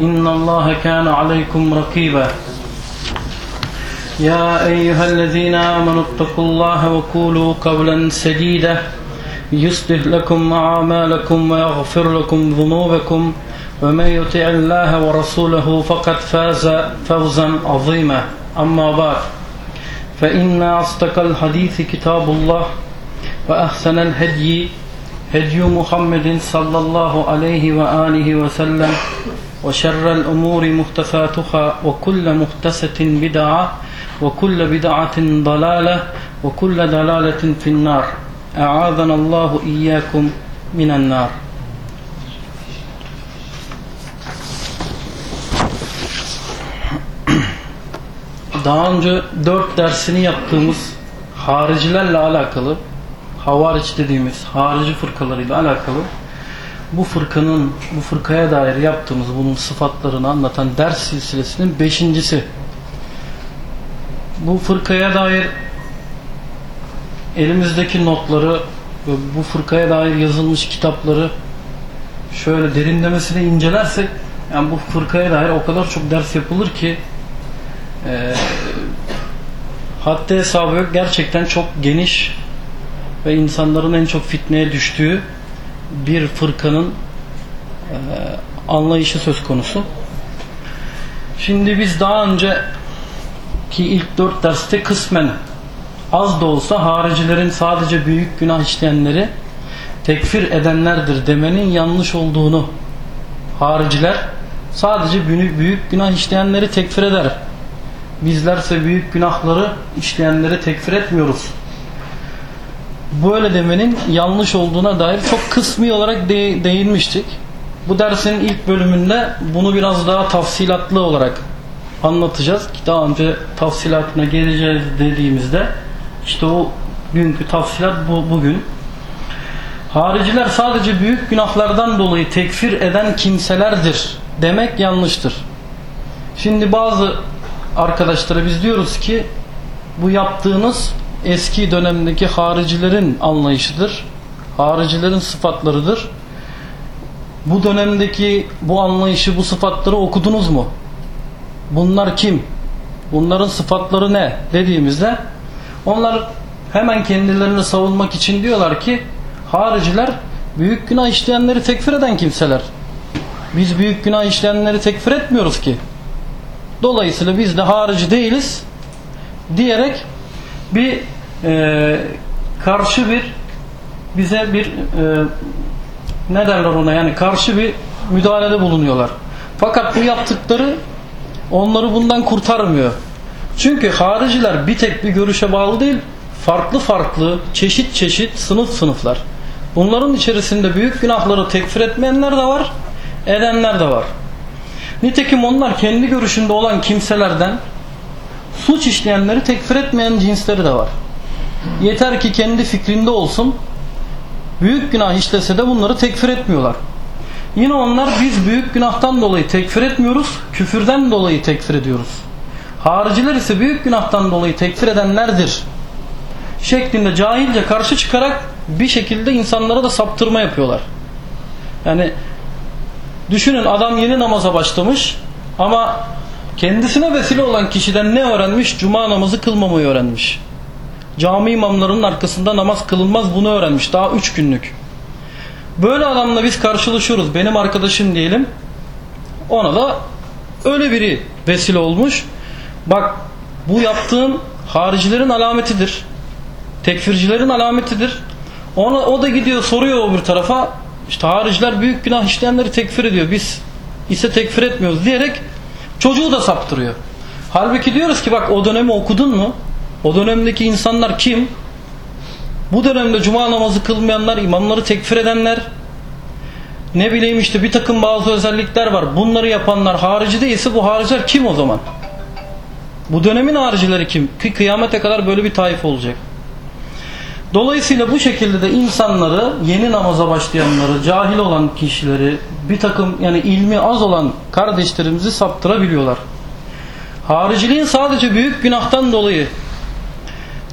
إن الله كان عليكم رقيبا يا أيها الذين آمنوا اتقوا الله وقولوا قولا سديدا. يصلح لكم أعمالكم ويغفر لكم ذنوبكم. ومن يطع الله ورسوله فقد فاز فوزا عظيما. أما بعد فإن أصدق الحديث كتاب الله وأحسن الهدي هدي محمد صلى الله عليه وآله وسلم. وشر الأمور محدثاتها وكل محدثة بدعة وكل بدعة ضلالة وكل ضلالة في النار أعاذنا الله إياكم من النار Daha önce dört dersini yaptığımız haricilerle alakalı havariç dediğimiz harici fırkalarıyla alakalı bu fırkanın bu fırkaya dair yaptığımız bunun sıfatlarını anlatan ders silsilesinin beşincisi. Bu fırkaya dair elimizdeki notları ve bu fırkaya dair yazılmış kitapları şöyle derinlemesine incelersek yani bu fırkaya dair o kadar çok ders yapılır ki e, haddi hesabı yok gerçekten çok geniş ve insanların en çok fitneye düştüğü bir fırkanın e, anlayışı söz konusu. Şimdi biz daha önce ki ilk dört derste kısmen az da olsa haricilerin sadece büyük günah işleyenleri tekfir edenlerdir demenin yanlış olduğunu hariciler sadece büyük günah işleyenleri tekfir eder. Bizlerse büyük günahları işleyenleri tekfir etmiyoruz. Böyle demenin yanlış olduğuna dair çok kısmi olarak de değinmiştik. Bu dersin ilk bölümünde bunu biraz daha tafsilatlı olarak anlatacağız. Daha önce tafsilatına geleceğiz dediğimizde işte o günkü tafsilat bu, bugün. Hariciler sadece büyük günahlardan dolayı tekfir eden kimselerdir demek yanlıştır. Şimdi bazı arkadaşlara biz diyoruz ki bu yaptığınız eski dönemdeki haricilerin anlayışıdır. Haricilerin sıfatlarıdır. Bu dönemdeki bu anlayışı, bu sıfatları okudunuz mu? Bunlar kim? Bunların sıfatları ne? Dediğimizde onlar hemen kendilerini savunmak için diyorlar ki hariciler büyük günah işleyenleri tekfir eden kimseler. Biz büyük günah işleyenleri tekfir etmiyoruz ki. Dolayısıyla biz de harici değiliz diyerek bir e, karşı bir bize bir e, ne derler ona yani karşı bir müdahalede bulunuyorlar. Fakat bu yaptıkları onları bundan kurtarmıyor. Çünkü hariciler bir tek bir görüşe bağlı değil, farklı farklı, çeşit çeşit sınıf sınıflar. Bunların içerisinde büyük günahları tekfir etmeyenler de var, edenler de var. Nitekim onlar kendi görüşünde olan kimselerden suç işleyenleri tekfir etmeyen cinsleri de var. Yeter ki kendi fikrinde olsun, büyük günah işlese de bunları tekfir etmiyorlar. Yine onlar biz büyük günahtan dolayı tekfir etmiyoruz, küfürden dolayı tekfir ediyoruz. Hariciler ise büyük günahtan dolayı tekfir edenlerdir. Şeklinde cahilce karşı çıkarak bir şekilde insanlara da saptırma yapıyorlar. Yani düşünün adam yeni namaza başlamış ama kendisine vesile olan kişiden ne öğrenmiş? Cuma namazı kılmamayı öğrenmiş. Cami imamlarının arkasında namaz kılınmaz bunu öğrenmiş. Daha üç günlük. Böyle adamla biz karşılaşıyoruz. Benim arkadaşım diyelim. Ona da öyle biri vesile olmuş. Bak bu yaptığın haricilerin alametidir. Tekfircilerin alametidir. Ona, o da gidiyor soruyor öbür tarafa. İşte hariciler büyük günah işleyenleri tekfir ediyor. Biz ise tekfir etmiyoruz diyerek çocuğu da saptırıyor. Halbuki diyoruz ki bak o dönemi okudun mu? O dönemdeki insanlar kim? Bu dönemde cuma namazı kılmayanlar, imamları tekfir edenler, ne bileyim işte bir takım bazı özellikler var. Bunları yapanlar harici değilse bu hariciler kim o zaman? Bu dönemin haricileri kim? Ki kıyamete kadar böyle bir taife olacak. Dolayısıyla bu şekilde de insanları yeni namaza başlayanları, cahil olan kişileri, bir takım yani ilmi az olan kardeşlerimizi saptırabiliyorlar. Hariciliğin sadece büyük günahtan dolayı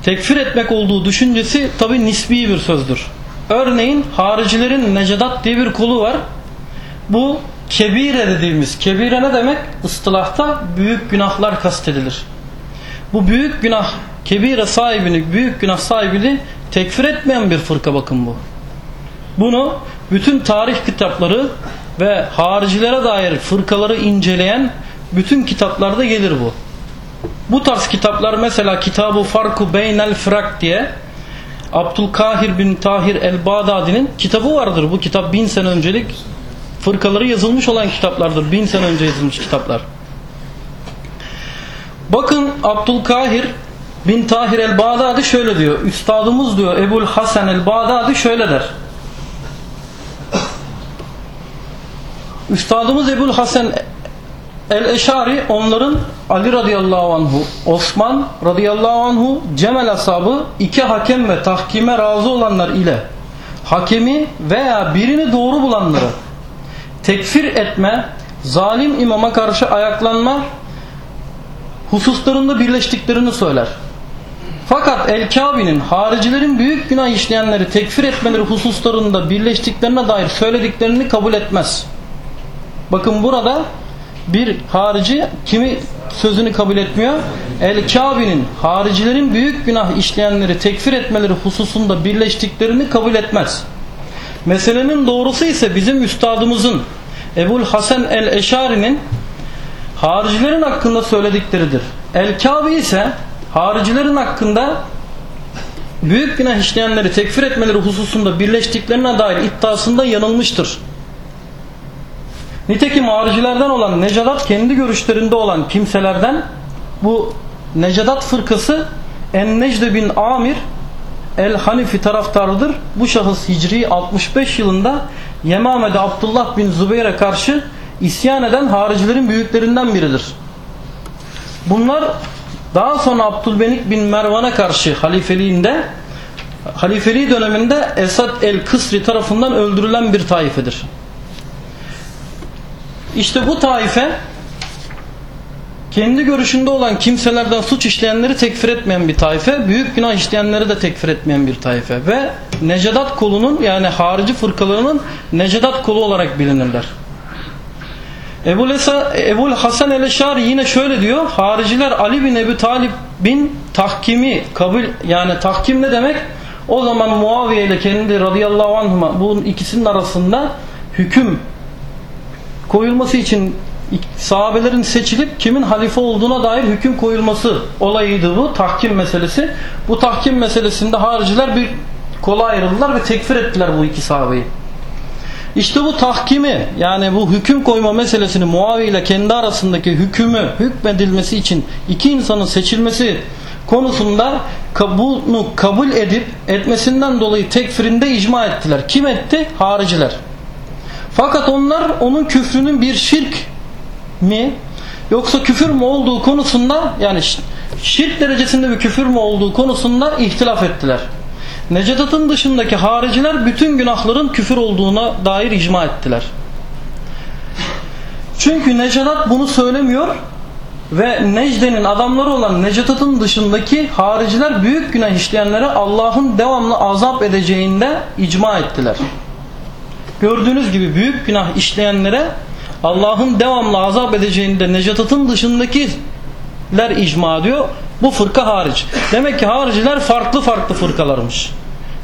tekfir etmek olduğu düşüncesi tabi nisbi bir sözdür. Örneğin haricilerin necedat diye bir kulu var. Bu kebire dediğimiz, kebire ne demek? Istılahta büyük günahlar kastedilir. Bu büyük günah, kebire sahibini, büyük günah sahibini tekfir etmeyen bir fırka bakın bu. Bunu bütün tarih kitapları ve haricilere dair fırkaları inceleyen bütün kitaplarda gelir bu. Bu tarz kitaplar mesela Kitabı Farku Beynel Fırak diye Abdülkahir bin Tahir el-Bağdadi'nin kitabı vardır. Bu kitap bin sene öncelik fırkaları yazılmış olan kitaplardır. Bin sene önce yazılmış kitaplar. Bakın Abdülkahir bin Tahir el-Bağdadi şöyle diyor. Üstadımız diyor Ebul Hasan el-Bağdadi şöyle der. Üstadımız Ebul Hasan El-Eşari onların Ali radıyallahu anhu, Osman radıyallahu anhu, Cemel ashabı iki hakem ve tahkime razı olanlar ile hakemi veya birini doğru bulanları tekfir etme, zalim imama karşı ayaklanma hususlarında birleştiklerini söyler. Fakat El-Kabi'nin haricilerin büyük günah işleyenleri tekfir etmeleri hususlarında birleştiklerine dair söylediklerini kabul etmez. Bakın burada bir harici kimi sözünü kabul etmiyor? El-Kabi'nin haricilerin büyük günah işleyenleri tekfir etmeleri hususunda birleştiklerini kabul etmez. Meselenin doğrusu ise bizim üstadımızın Ebul Hasan el-Eşari'nin haricilerin hakkında söyledikleridir. El-Kabi ise haricilerin hakkında büyük günah işleyenleri tekfir etmeleri hususunda birleştiklerine dair iddiasında yanılmıştır. Nitekim haricilerden olan Necadat kendi görüşlerinde olan kimselerden bu Necadat fırkası Ennecde bin Amir El-Hanifi taraftarıdır. Bu şahıs Hicri 65 yılında Yemame'de Abdullah bin Zübeyir'e karşı isyan eden haricilerin büyüklerinden biridir. Bunlar daha sonra Abdülbenik bin Mervan'a karşı halifeliğinde halifeliği döneminde Esad el-Kısri tarafından öldürülen bir taifedir. İşte bu taife kendi görüşünde olan kimselerden suç işleyenleri tekfir etmeyen bir taife, büyük günah işleyenleri de tekfir etmeyen bir taife ve Necedat kolunun yani harici fırkalarının Necedat kolu olarak bilinirler. Ebu, Lesa, Ebu Hasan el-Eşari yine şöyle diyor. Hariciler Ali bin Ebu Talib bin tahkimi kabul yani tahkim ne demek? O zaman Muaviye ile kendi radıyallahu anhuma bu ikisinin arasında hüküm koyulması için sahabelerin seçilip kimin halife olduğuna dair hüküm koyulması olayıydı bu tahkim meselesi. Bu tahkim meselesinde hariciler bir kola ayrıldılar ve tekfir ettiler bu iki sahabeyi. İşte bu tahkimi yani bu hüküm koyma meselesini Muaviye ile kendi arasındaki hükümü hükmedilmesi için iki insanın seçilmesi konusunda bunu kabul edip etmesinden dolayı tekfirinde icma ettiler. Kim etti? Hariciler. Fakat onlar onun küfrünün bir şirk mi yoksa küfür mü olduğu konusunda yani şirk derecesinde bir küfür mü olduğu konusunda ihtilaf ettiler. Necedat'ın dışındaki hariciler bütün günahların küfür olduğuna dair icma ettiler. Çünkü Necedat bunu söylemiyor ve Necde'nin adamları olan Necedat'ın dışındaki hariciler büyük günah işleyenlere Allah'ın devamlı azap edeceğinde icma ettiler. Gördüğünüz gibi büyük günah işleyenlere Allah'ın devamlı azap edeceğinde Necatat'ın dışındakiler icma diyor. Bu fırka hariç. Demek ki hariciler farklı farklı fırkalarmış.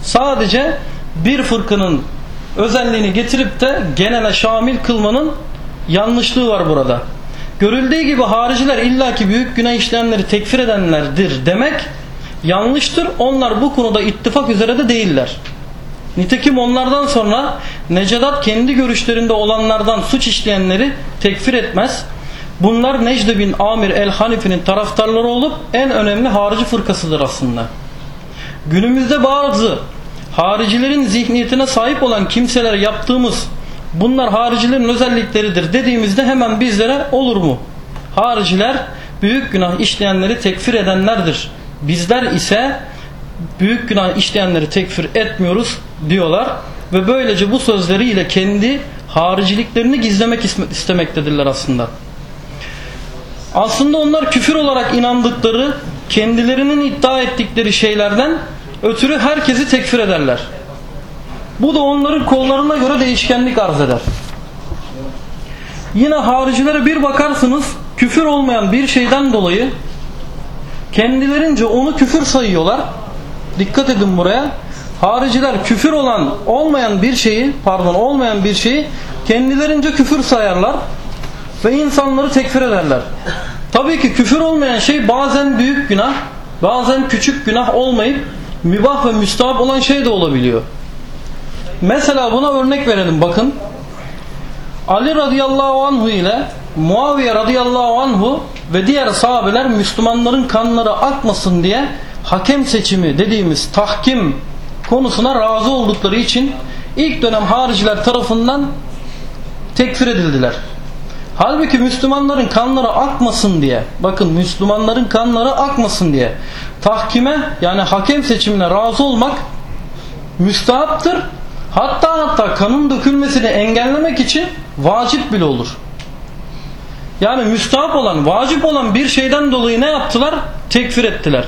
Sadece bir fırkanın özelliğini getirip de genele şamil kılmanın yanlışlığı var burada. görüldüğü gibi hariciler illaki büyük günah işleyenleri tekfir edenlerdir demek yanlıştır. Onlar bu konuda ittifak üzere de değiller. Nitekim onlardan sonra Necedat kendi görüşlerinde olanlardan suç işleyenleri tekfir etmez. Bunlar Necde bin Amir el-Hanifi'nin taraftarları olup en önemli harici fırkasıdır aslında. Günümüzde bazı haricilerin zihniyetine sahip olan kimseler yaptığımız bunlar haricilerin özellikleridir dediğimizde hemen bizlere olur mu? Hariciler büyük günah işleyenleri tekfir edenlerdir. Bizler ise büyük günah işleyenleri tekfir etmiyoruz diyorlar ve böylece bu sözleriyle kendi hariciliklerini gizlemek istemektedirler aslında. Aslında onlar küfür olarak inandıkları, kendilerinin iddia ettikleri şeylerden ötürü herkesi tekfir ederler. Bu da onların kollarına göre değişkenlik arz eder. Yine haricilere bir bakarsınız küfür olmayan bir şeyden dolayı kendilerince onu küfür sayıyorlar. Dikkat edin buraya. Hariciler küfür olan olmayan bir şeyi pardon olmayan bir şeyi kendilerince küfür sayarlar ve insanları tekfir ederler. Tabii ki küfür olmayan şey bazen büyük günah bazen küçük günah olmayıp mübah ve müstahap olan şey de olabiliyor. Mesela buna örnek verelim bakın. Ali radıyallahu anhu ile Muaviye radıyallahu anhu ve diğer sahabeler Müslümanların kanları akmasın diye hakem seçimi dediğimiz tahkim konusuna razı oldukları için ilk dönem hariciler tarafından tekfir edildiler. Halbuki Müslümanların kanları akmasın diye bakın Müslümanların kanları akmasın diye tahkime yani hakem seçimine razı olmak müstahaptır. Hatta hatta kanın dökülmesini engellemek için vacip bile olur. Yani müstahap olan, vacip olan bir şeyden dolayı ne yaptılar? Tekfir ettiler.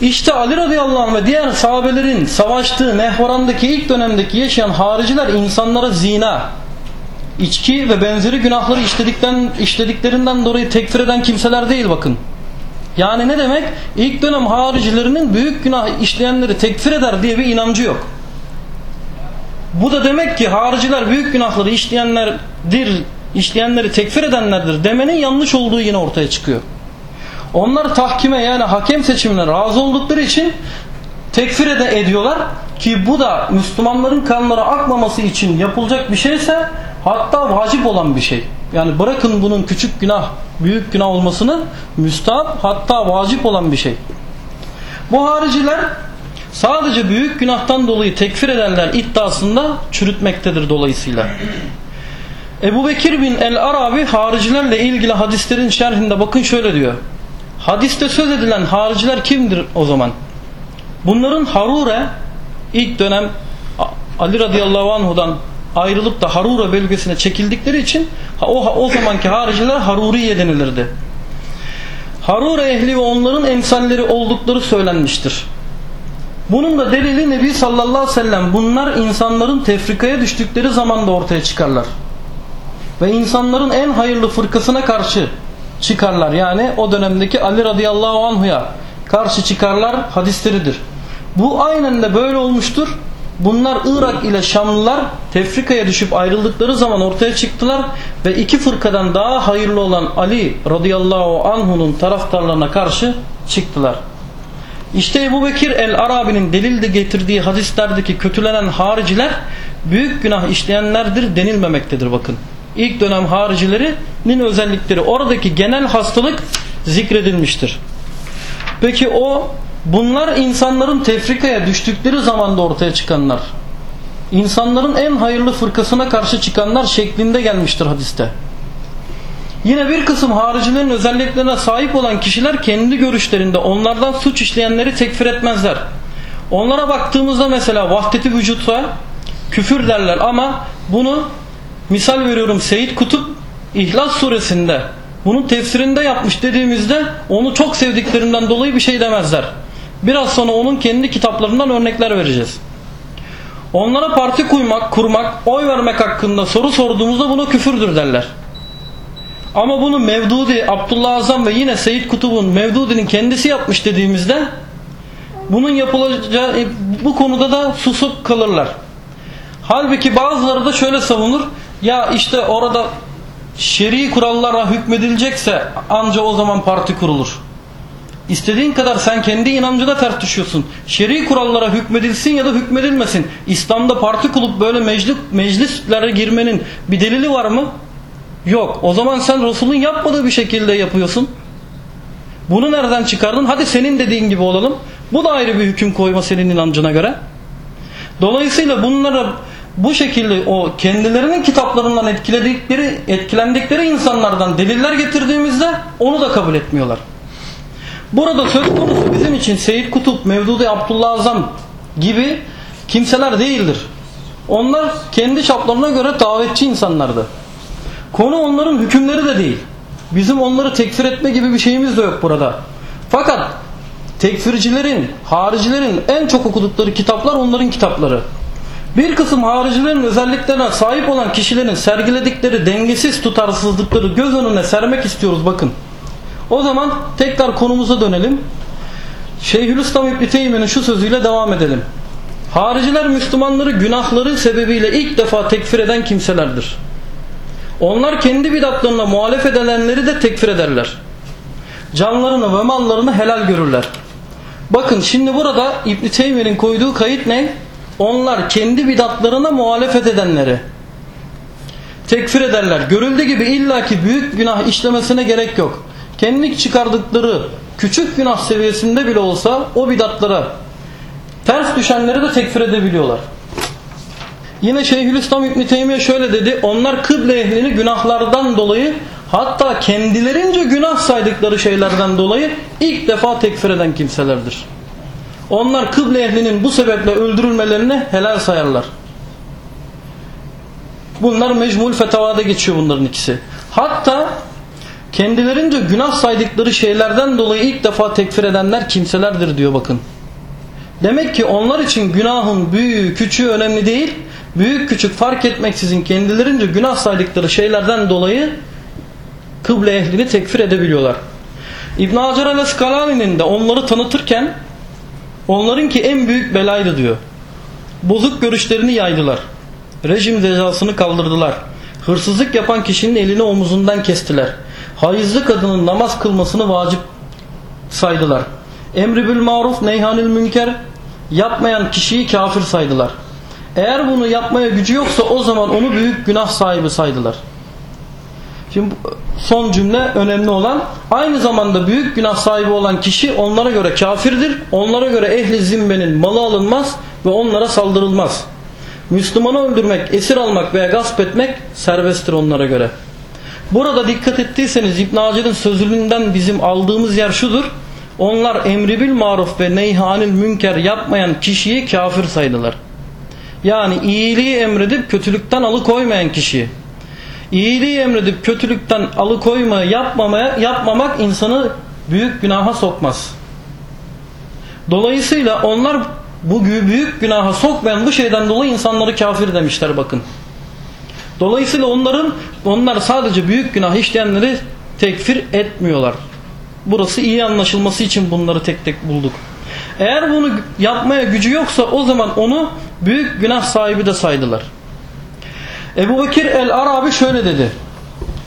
İşte Ali radıyallahu anh ve diğer sahabelerin savaştığı Nehvaran'daki ilk dönemdeki yaşayan hariciler insanlara zina, içki ve benzeri günahları işledikten, işlediklerinden dolayı tekfir eden kimseler değil bakın. Yani ne demek? İlk dönem haricilerinin büyük günah işleyenleri tekfir eder diye bir inancı yok. Bu da demek ki hariciler büyük günahları işleyenlerdir, işleyenleri tekfir edenlerdir demenin yanlış olduğu yine ortaya çıkıyor. Onlar tahkime yani hakem seçimine razı oldukları için tekfir ede ediyorlar ki bu da Müslümanların kanları akmaması için yapılacak bir şeyse hatta vacip olan bir şey. Yani bırakın bunun küçük günah, büyük günah olmasını müstahap hatta vacip olan bir şey. Bu hariciler sadece büyük günahtan dolayı tekfir ederler iddiasında çürütmektedir dolayısıyla. Ebu Bekir bin el-Arabi haricilerle ilgili hadislerin şerhinde bakın şöyle diyor. Hadiste söz edilen hariciler kimdir o zaman? Bunların Harure ilk dönem Ali radıyallahu anhudan ayrılıp da Harura bölgesine çekildikleri için o, o zamanki hariciler Haruriye denilirdi. Harura ehli ve onların emsalleri oldukları söylenmiştir. Bunun da delili Nebi sallallahu aleyhi ve sellem bunlar insanların tefrikaya düştükleri zaman da ortaya çıkarlar. Ve insanların en hayırlı fırkasına karşı çıkarlar. Yani o dönemdeki Ali radıyallahu anhuya karşı çıkarlar hadisleridir. Bu aynen de böyle olmuştur. Bunlar Irak ile Şamlılar tefrikaya düşüp ayrıldıkları zaman ortaya çıktılar ve iki fırkadan daha hayırlı olan Ali radıyallahu anhu'nun taraftarlarına karşı çıktılar. İşte Ebu Bekir el-Arabi'nin delilde getirdiği hadislerdeki kötülenen hariciler büyük günah işleyenlerdir denilmemektedir bakın. İlk dönem haricilerinin özellikleri oradaki genel hastalık zikredilmiştir. Peki o bunlar insanların tefrikaya düştükleri zamanda ortaya çıkanlar. İnsanların en hayırlı fırkasına karşı çıkanlar şeklinde gelmiştir hadiste. Yine bir kısım haricilerin özelliklerine sahip olan kişiler kendi görüşlerinde onlardan suç işleyenleri tekfir etmezler. Onlara baktığımızda mesela vahdeti vücutsa küfür derler ama bunu misal veriyorum Seyyid Kutup İhlas suresinde bunun tefsirinde yapmış dediğimizde onu çok sevdiklerinden dolayı bir şey demezler. Biraz sonra onun kendi kitaplarından örnekler vereceğiz. Onlara parti kurmak, kurmak, oy vermek hakkında soru sorduğumuzda buna küfürdür derler. Ama bunu Mevdudi, Abdullah Azam ve yine Seyyid Kutub'un Mevdudi'nin kendisi yapmış dediğimizde bunun yapılacağı bu konuda da susup kalırlar. Halbuki bazıları da şöyle savunur. Ya işte orada şer'i kurallara hükmedilecekse anca o zaman parti kurulur. İstediğin kadar sen kendi inancına ters düşüyorsun. Şer'i kurallara hükmedilsin ya da hükmedilmesin. İslam'da parti kurup böyle meclis, meclislere girmenin bir delili var mı? Yok. O zaman sen Resul'ün yapmadığı bir şekilde yapıyorsun. Bunu nereden çıkardın? Hadi senin dediğin gibi olalım. Bu da ayrı bir hüküm koyma senin inancına göre. Dolayısıyla bunlara bu şekilde o kendilerinin kitaplarından etkiledikleri, etkilendikleri insanlardan deliller getirdiğimizde onu da kabul etmiyorlar. Burada söz konusu bizim için Seyyid Kutup, Mevdudi Abdullah Azam gibi kimseler değildir. Onlar kendi çaplarına göre davetçi insanlardı. Konu onların hükümleri de değil. Bizim onları tekfir etme gibi bir şeyimiz de yok burada. Fakat tekfircilerin, haricilerin en çok okudukları kitaplar onların kitapları. Bir kısım haricilerin özelliklerine sahip olan kişilerin sergiledikleri dengesiz tutarsızlıkları göz önüne sermek istiyoruz bakın. O zaman tekrar konumuza dönelim. Şeyhülislam İbni Teymi'nin şu sözüyle devam edelim. Hariciler Müslümanları günahları sebebiyle ilk defa tekfir eden kimselerdir. Onlar kendi bidatlarına muhalef edilenleri de tekfir ederler. Canlarını ve mallarını helal görürler. Bakın şimdi burada İbn Teymi'nin koyduğu kayıt ne? Onlar kendi bidatlarına muhalefet edenleri tekfir ederler. Görüldüğü gibi illaki büyük günah işlemesine gerek yok. Kendi çıkardıkları küçük günah seviyesinde bile olsa o bidatlara ters düşenleri de tekfir edebiliyorlar. Yine Şeyhülislam İbn Teymiye şöyle dedi. Onlar kıble ehlini günahlardan dolayı hatta kendilerince günah saydıkları şeylerden dolayı ilk defa tekfir eden kimselerdir. Onlar kıble ehlinin bu sebeple öldürülmelerini helal sayarlar. Bunlar mecmul fetavada geçiyor bunların ikisi. Hatta kendilerince günah saydıkları şeylerden dolayı ilk defa tekfir edenler kimselerdir diyor bakın. Demek ki onlar için günahın büyüğü küçüğü önemli değil. Büyük küçük fark etmeksizin kendilerince günah saydıkları şeylerden dolayı kıble ehlini tekfir edebiliyorlar. İbn Hacer el-Eskalani'nin de onları tanıtırken onların ki en büyük belaydı diyor. Bozuk görüşlerini yaydılar. Rejim cezasını kaldırdılar. Hırsızlık yapan kişinin elini omuzundan kestiler. Hayızlı kadının namaz kılmasını vacip saydılar. Emri bil maruf neyhanil münker yapmayan kişiyi kafir saydılar. Eğer bunu yapmaya gücü yoksa o zaman onu büyük günah sahibi saydılar. Şimdi son cümle önemli olan aynı zamanda büyük günah sahibi olan kişi onlara göre kafirdir. Onlara göre ehli zimmenin malı alınmaz ve onlara saldırılmaz. Müslümanı öldürmek, esir almak veya gasp etmek serbesttir onlara göre. Burada dikkat ettiyseniz İbn Hacer'in sözlüğünden bizim aldığımız yer şudur. Onlar emri bil maruf ve neyhanil münker yapmayan kişiyi kafir saydılar. Yani iyiliği emredip kötülükten alıkoymayan kişi. İyiliği emredip kötülükten alıkoymayı yapmamaya, yapmamak insanı büyük günaha sokmaz. Dolayısıyla onlar bu büyük günaha sokmayan bu şeyden dolayı insanları kafir demişler bakın. Dolayısıyla onların onlar sadece büyük günah işleyenleri tekfir etmiyorlar. Burası iyi anlaşılması için bunları tek tek bulduk. Eğer bunu yapmaya gücü yoksa o zaman onu büyük günah sahibi de saydılar. Ebu Bekir el-Arabi şöyle dedi.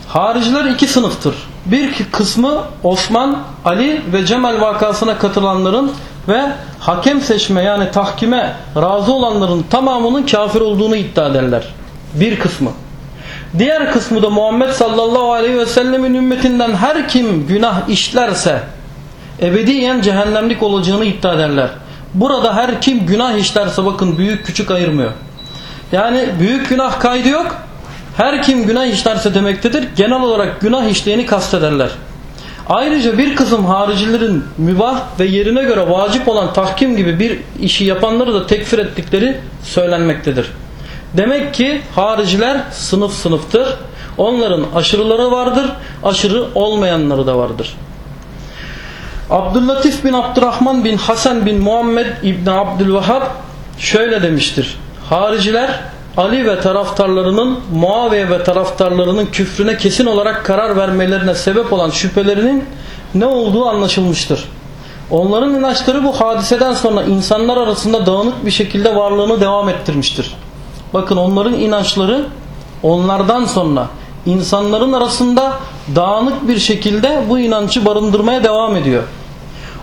Hariciler iki sınıftır. Bir kısmı Osman, Ali ve Cemal vakasına katılanların ve hakem seçme yani tahkime razı olanların tamamının kafir olduğunu iddia ederler. Bir kısmı. Diğer kısmı da Muhammed sallallahu aleyhi ve sellemin ümmetinden her kim günah işlerse ebediyen cehennemlik olacağını iddia ederler. Burada her kim günah işlerse bakın büyük küçük ayırmıyor. Yani büyük günah kaydı yok. Her kim günah işlerse demektedir. Genel olarak günah işleyeni kastederler. Ayrıca bir kısım haricilerin mübah ve yerine göre vacip olan tahkim gibi bir işi yapanları da tekfir ettikleri söylenmektedir. Demek ki hariciler sınıf sınıftır. Onların aşırıları vardır, aşırı olmayanları da vardır. Abdüllatif bin Abdurrahman bin Hasan bin Muhammed İbni Abdülvahhab şöyle demiştir. Hariciler Ali ve taraftarlarının Muaviye ve taraftarlarının küfrüne kesin olarak karar vermelerine sebep olan şüphelerinin ne olduğu anlaşılmıştır. Onların inançları bu hadiseden sonra insanlar arasında dağınık bir şekilde varlığını devam ettirmiştir. Bakın onların inançları onlardan sonra insanların arasında dağınık bir şekilde bu inancı barındırmaya devam ediyor.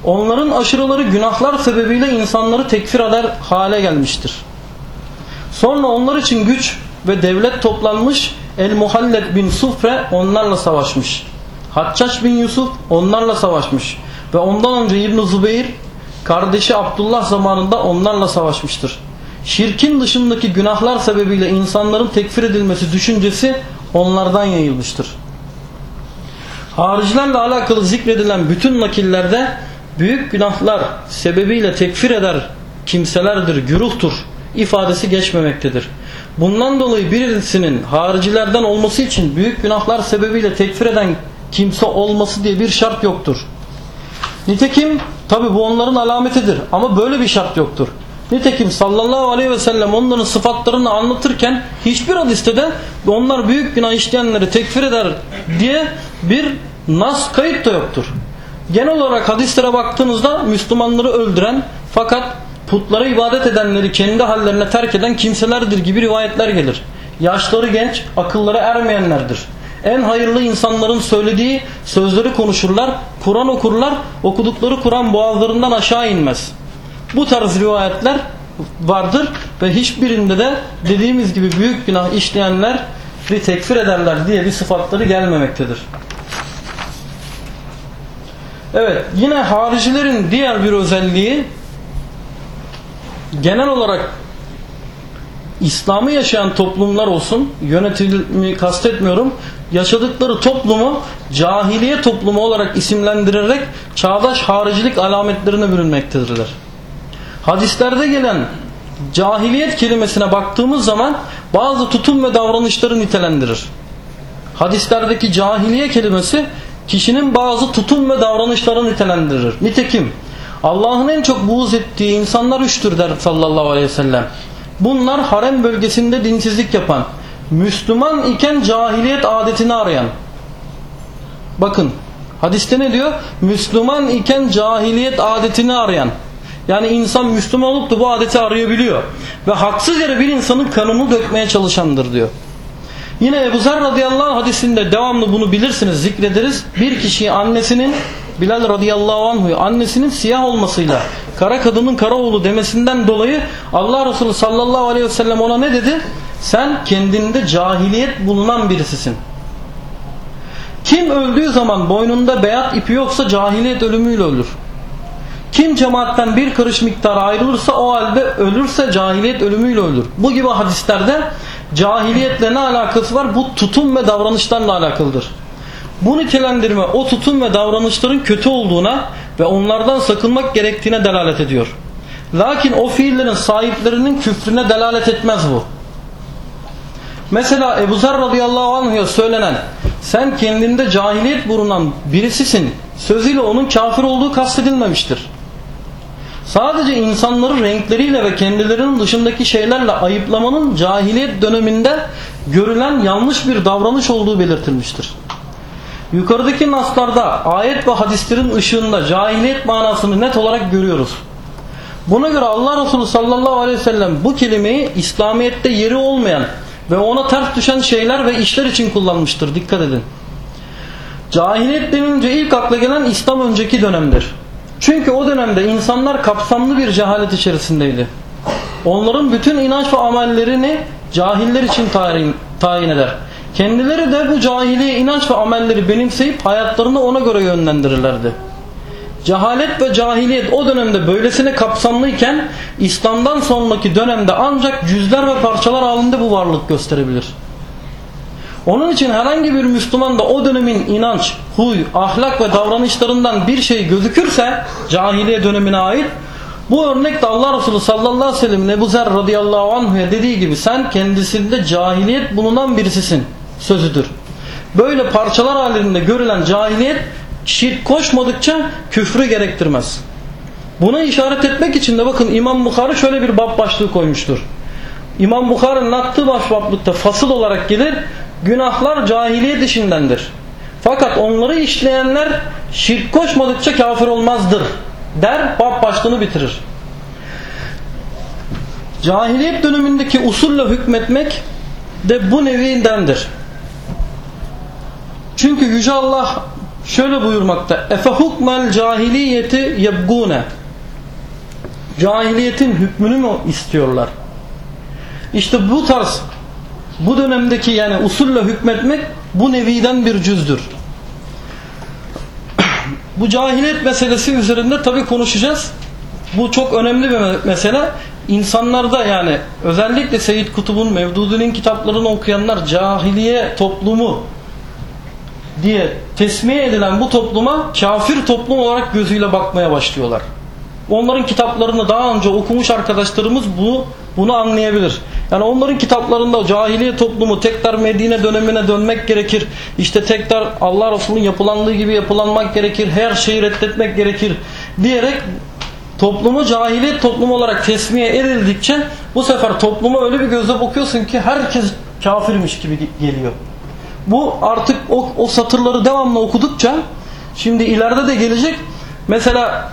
Onların aşırıları günahlar sebebiyle insanları tekfir eder hale gelmiştir. Sonra onlar için güç ve devlet toplanmış El-Muhallet bin Sufre onlarla savaşmış. Haccaç bin Yusuf onlarla savaşmış. Ve ondan önce İbn-i Zübeyir kardeşi Abdullah zamanında onlarla savaşmıştır. Şirkin dışındaki günahlar sebebiyle insanların tekfir edilmesi düşüncesi onlardan yayılmıştır. Haricilerle alakalı zikredilen bütün nakillerde büyük günahlar sebebiyle tekfir eder kimselerdir, güruhtur ifadesi geçmemektedir. Bundan dolayı birisinin haricilerden olması için büyük günahlar sebebiyle tekfir eden kimse olması diye bir şart yoktur. Nitekim tabi bu onların alametidir ama böyle bir şart yoktur. Nitekim sallallahu aleyhi ve sellem onların sıfatlarını anlatırken hiçbir hadiste de onlar büyük günah işleyenleri tekfir eder diye bir nas kayıt da yoktur. Genel olarak hadislere baktığınızda Müslümanları öldüren fakat putlara ibadet edenleri kendi hallerine terk eden kimselerdir gibi rivayetler gelir. Yaşları genç, akılları ermeyenlerdir. En hayırlı insanların söylediği sözleri konuşurlar, Kur'an okurlar, okudukları Kur'an boğazlarından aşağı inmez. Bu tarz rivayetler vardır ve hiçbirinde de dediğimiz gibi büyük günah işleyenler bir tekfir ederler diye bir sıfatları gelmemektedir. Evet yine haricilerin diğer bir özelliği genel olarak İslam'ı yaşayan toplumlar olsun yönetilimi kastetmiyorum yaşadıkları toplumu cahiliye toplumu olarak isimlendirerek çağdaş haricilik alametlerine bürünmektedirler. Hadislerde gelen cahiliyet kelimesine baktığımız zaman bazı tutum ve davranışları nitelendirir. Hadislerdeki cahiliye kelimesi kişinin bazı tutum ve davranışlarını nitelendirir. Nitekim Allah'ın en çok buğz ettiği insanlar üçtür der sallallahu aleyhi ve sellem. Bunlar harem bölgesinde dinsizlik yapan, Müslüman iken cahiliyet adetini arayan. Bakın hadiste ne diyor? Müslüman iken cahiliyet adetini arayan. Yani insan Müslüman olup da bu adeti arayabiliyor. Ve haksız yere bir insanın kanını dökmeye çalışandır diyor. Yine Ebu Zer radıyallahu anh hadisinde devamlı bunu bilirsiniz zikrederiz. Bir kişiyi annesinin Bilal radıyallahu anh'u annesinin siyah olmasıyla kara kadının kara oğlu demesinden dolayı Allah Resulü sallallahu aleyhi ve sellem ona ne dedi? Sen kendinde cahiliyet bulunan birisisin. Kim öldüğü zaman boynunda beyaz ipi yoksa cahiliyet ölümüyle ölür. Kim cemaatten bir karış miktar ayrılırsa o halde ölürse cahiliyet ölümüyle ölür. Bu gibi hadislerde cahiliyetle ne alakası var? Bu tutum ve davranışlarla alakalıdır. Bu nitelendirme o tutum ve davranışların kötü olduğuna ve onlardan sakınmak gerektiğine delalet ediyor. Lakin o fiillerin sahiplerinin küfrüne delalet etmez bu. Mesela Ebu Zer radıyallahu anh'a söylenen sen kendinde cahiliyet bulunan birisisin sözüyle onun kafir olduğu kastedilmemiştir. Sadece insanları renkleriyle ve kendilerinin dışındaki şeylerle ayıplamanın cahiliyet döneminde görülen yanlış bir davranış olduğu belirtilmiştir. Yukarıdaki naslarda ayet ve hadislerin ışığında cahiliyet manasını net olarak görüyoruz. Buna göre Allah Resulü sallallahu aleyhi ve sellem bu kelimeyi İslamiyet'te yeri olmayan ve ona ters düşen şeyler ve işler için kullanmıştır. Dikkat edin. Cahiliyet denince ilk akla gelen İslam önceki dönemdir. Çünkü o dönemde insanlar kapsamlı bir cehalet içerisindeydi. Onların bütün inanç ve amellerini cahiller için tayin, eder. Kendileri de bu cahiliye inanç ve amelleri benimseyip hayatlarını ona göre yönlendirirlerdi. Cehalet ve cahiliyet o dönemde böylesine kapsamlıyken İslam'dan sonraki dönemde ancak cüzler ve parçalar halinde bu varlık gösterebilir. Onun için herhangi bir Müslüman da o dönemin inanç, huy, ahlak ve davranışlarından bir şey gözükürse cahiliye dönemine ait bu örnekte Allah Resulü sallallahu aleyhi ve sellem Ebu Zer radıyallahu anh'a dediği gibi sen kendisinde cahiliyet bulunan birisisin sözüdür. Böyle parçalar halinde görülen cahiliyet şirk koşmadıkça küfrü gerektirmez. Buna işaret etmek için de bakın İmam Bukhari şöyle bir bab başlığı koymuştur. İmam Bukhari'nin attığı başbaplıkta fasıl olarak gelir. Günahlar cahiliye dışındandır. Fakat onları işleyenler şirk koşmadıkça kafir olmazdır der bab başlığını bitirir. Cahiliyet dönemindeki usulle hükmetmek de bu nevindendir. Çünkü Yüce Allah şöyle buyurmakta. Efe hukmel cahiliyeti yebgune. Cahiliyetin hükmünü mü istiyorlar? İşte bu tarz bu dönemdeki yani usulle hükmetmek bu neviden bir cüzdür. bu cahiliyet meselesi üzerinde tabi konuşacağız. Bu çok önemli bir mesele. İnsanlarda yani özellikle Seyyid Kutub'un Mevdudi'nin kitaplarını okuyanlar cahiliye toplumu diye tesmiye edilen bu topluma kafir toplum olarak gözüyle bakmaya başlıyorlar. Onların kitaplarını daha önce okumuş arkadaşlarımız bu bunu anlayabilir. Yani onların kitaplarında cahiliye toplumu tekrar Medine dönemine dönmek gerekir. İşte tekrar Allah Resulü'nün yapılandığı gibi yapılanmak gerekir. Her şeyi reddetmek gerekir diyerek toplumu cahiliyet toplumu olarak tesmiye edildikçe bu sefer topluma öyle bir gözle bakıyorsun ki herkes kafirmiş gibi geliyor. Bu artık o, o satırları devamlı okudukça şimdi ileride de gelecek mesela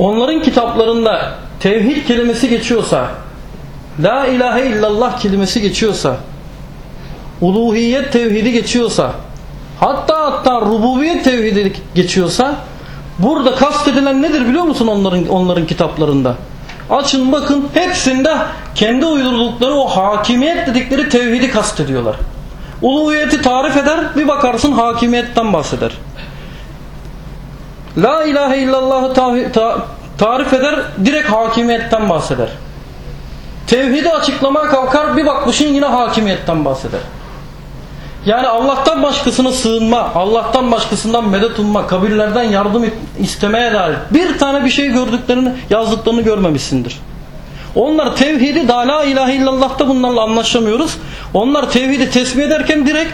onların kitaplarında tevhid kelimesi geçiyorsa La ilahe illallah kelimesi geçiyorsa uluhiyet tevhidi geçiyorsa hatta hatta rububiyet tevhidi geçiyorsa burada kastedilen nedir biliyor musun onların onların kitaplarında? Açın bakın hepsinde kendi uydurdukları o hakimiyet dedikleri tevhidi kastediyorlar. Uluhiyeti tarif eder bir bakarsın hakimiyetten bahseder. La ilahe illallah'ı ta tarif eder direkt hakimiyetten bahseder. Tevhidi açıklamaya kalkar bir bakmışın yine hakimiyetten bahseder. Yani Allah'tan başkasına sığınma, Allah'tan başkasından medet umma, kabirlerden yardım istemeye dair bir tane bir şey gördüklerini, yazdıklarını görmemişsindir. Onlar tevhidi da la ilahe illallah'ta bunlarla anlaşamıyoruz. Onlar tevhidi tesbih ederken direkt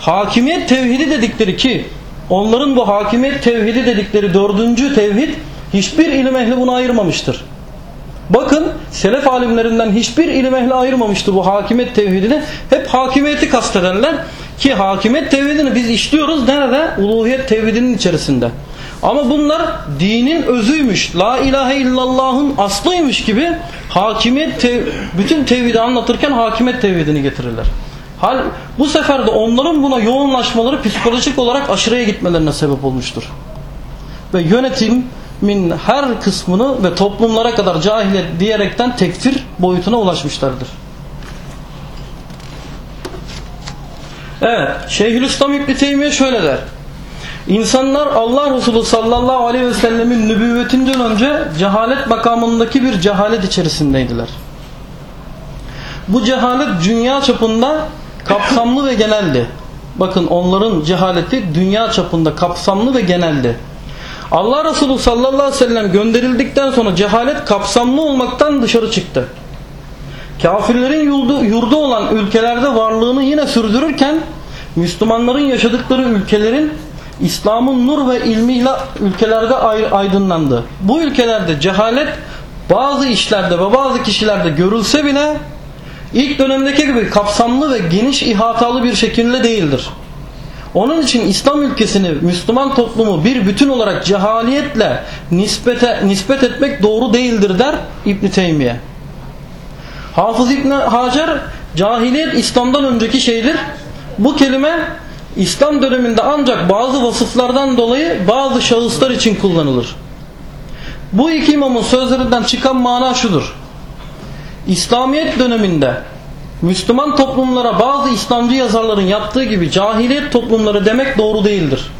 hakimiyet tevhidi dedikleri ki onların bu hakimiyet tevhidi dedikleri dördüncü tevhid hiçbir ilim ehli bunu ayırmamıştır. Bakın selef alimlerinden hiçbir ilim ehli ayırmamıştır bu hakimiyet tevhidini. Hep hakimiyeti kastederler ki hakimiyet tevhidini biz işliyoruz nerede? Uluhiyet tevhidinin içerisinde. Ama bunlar dinin özüymüş. La ilahe illallah'ın aslıymış gibi hakimiyet tev bütün tevhidi anlatırken hakimiyet tevhidini getirirler. Hal bu sefer de onların buna yoğunlaşmaları psikolojik olarak aşırıya gitmelerine sebep olmuştur. Ve yönetim min her kısmını ve toplumlara kadar cahile diyerekten tekfir boyutuna ulaşmışlardır. Evet, Şeyhülislam İbni Teymiye şöyle der. İnsanlar Allah Resulü sallallahu aleyhi ve sellemin nübüvvetinden önce cehalet makamındaki bir cehalet içerisindeydiler. Bu cehalet dünya çapında kapsamlı ve geneldi. Bakın onların cehaleti dünya çapında kapsamlı ve geneldi. Allah Resulü sallallahu aleyhi ve sellem gönderildikten sonra cehalet kapsamlı olmaktan dışarı çıktı. Kafirlerin yurdu, yurdu olan ülkelerde varlığını yine sürdürürken Müslümanların yaşadıkları ülkelerin İslam'ın nur ve ilmiyle ülkelerde aydınlandı. Bu ülkelerde cehalet bazı işlerde ve bazı kişilerde görülse bile ilk dönemdeki gibi kapsamlı ve geniş ihatalı bir şekilde değildir. Onun için İslam ülkesini, Müslüman toplumu bir bütün olarak cehaliyetle nispete, nispet etmek doğru değildir der İbn Teymiye. Hafız İbn Hacer cahiliyet İslam'dan önceki şeydir. Bu kelime İslam döneminde ancak bazı vasıflardan dolayı bazı şahıslar için kullanılır. Bu iki imamın sözlerinden çıkan mana şudur. İslamiyet döneminde Müslüman toplumlara bazı İslamcı yazarların yaptığı gibi cahiliyet toplumları demek doğru değildir.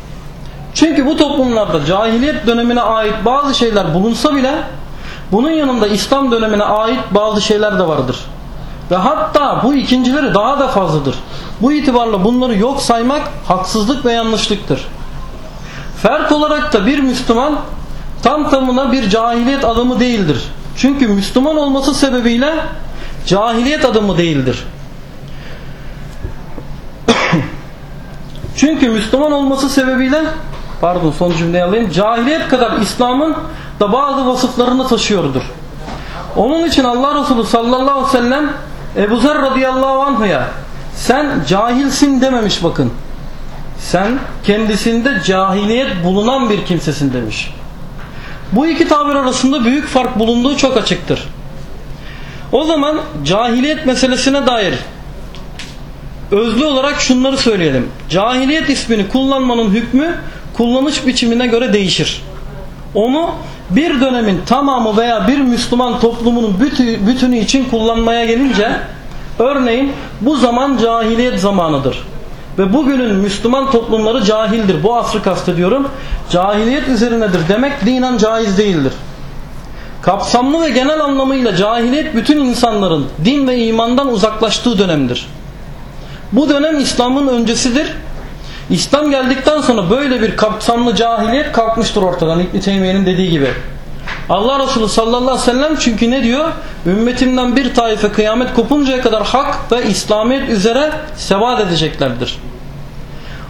Çünkü bu toplumlarda cahiliyet dönemine ait bazı şeyler bulunsa bile bunun yanında İslam dönemine ait bazı şeyler de vardır. Ve hatta bu ikincileri daha da fazladır. Bu itibarla bunları yok saymak haksızlık ve yanlışlıktır. Fert olarak da bir Müslüman tam tamına bir cahiliyet adamı değildir. Çünkü Müslüman olması sebebiyle cahiliyet adamı değildir. Çünkü Müslüman olması sebebiyle pardon son cümleyi alayım. Cahiliyet kadar İslam'ın da bazı vasıflarını taşıyordur. Onun için Allah Resulü sallallahu aleyhi ve sellem Ebu Zer radıyallahu anh'a sen cahilsin dememiş bakın. Sen kendisinde cahiliyet bulunan bir kimsesin demiş. Bu iki tabir arasında büyük fark bulunduğu çok açıktır. O zaman cahiliyet meselesine dair özlü olarak şunları söyleyelim. Cahiliyet ismini kullanmanın hükmü kullanış biçimine göre değişir. Onu bir dönemin tamamı veya bir Müslüman toplumunun bütü, bütünü için kullanmaya gelince örneğin bu zaman cahiliyet zamanıdır. Ve bugünün Müslüman toplumları cahildir. Bu asrı kastediyorum. Cahiliyet üzerinedir demek dinen caiz değildir. Kapsamlı ve genel anlamıyla cahiliyet bütün insanların din ve imandan uzaklaştığı dönemdir. Bu dönem İslam'ın öncesidir. İslam geldikten sonra böyle bir kapsamlı cahiliyet kalkmıştır ortadan İbn Teymiye'nin dediği gibi. Allah Resulü sallallahu aleyhi ve sellem çünkü ne diyor? Ümmetimden bir taife kıyamet kopuncaya kadar hak ve İslamiyet üzere sebat edeceklerdir.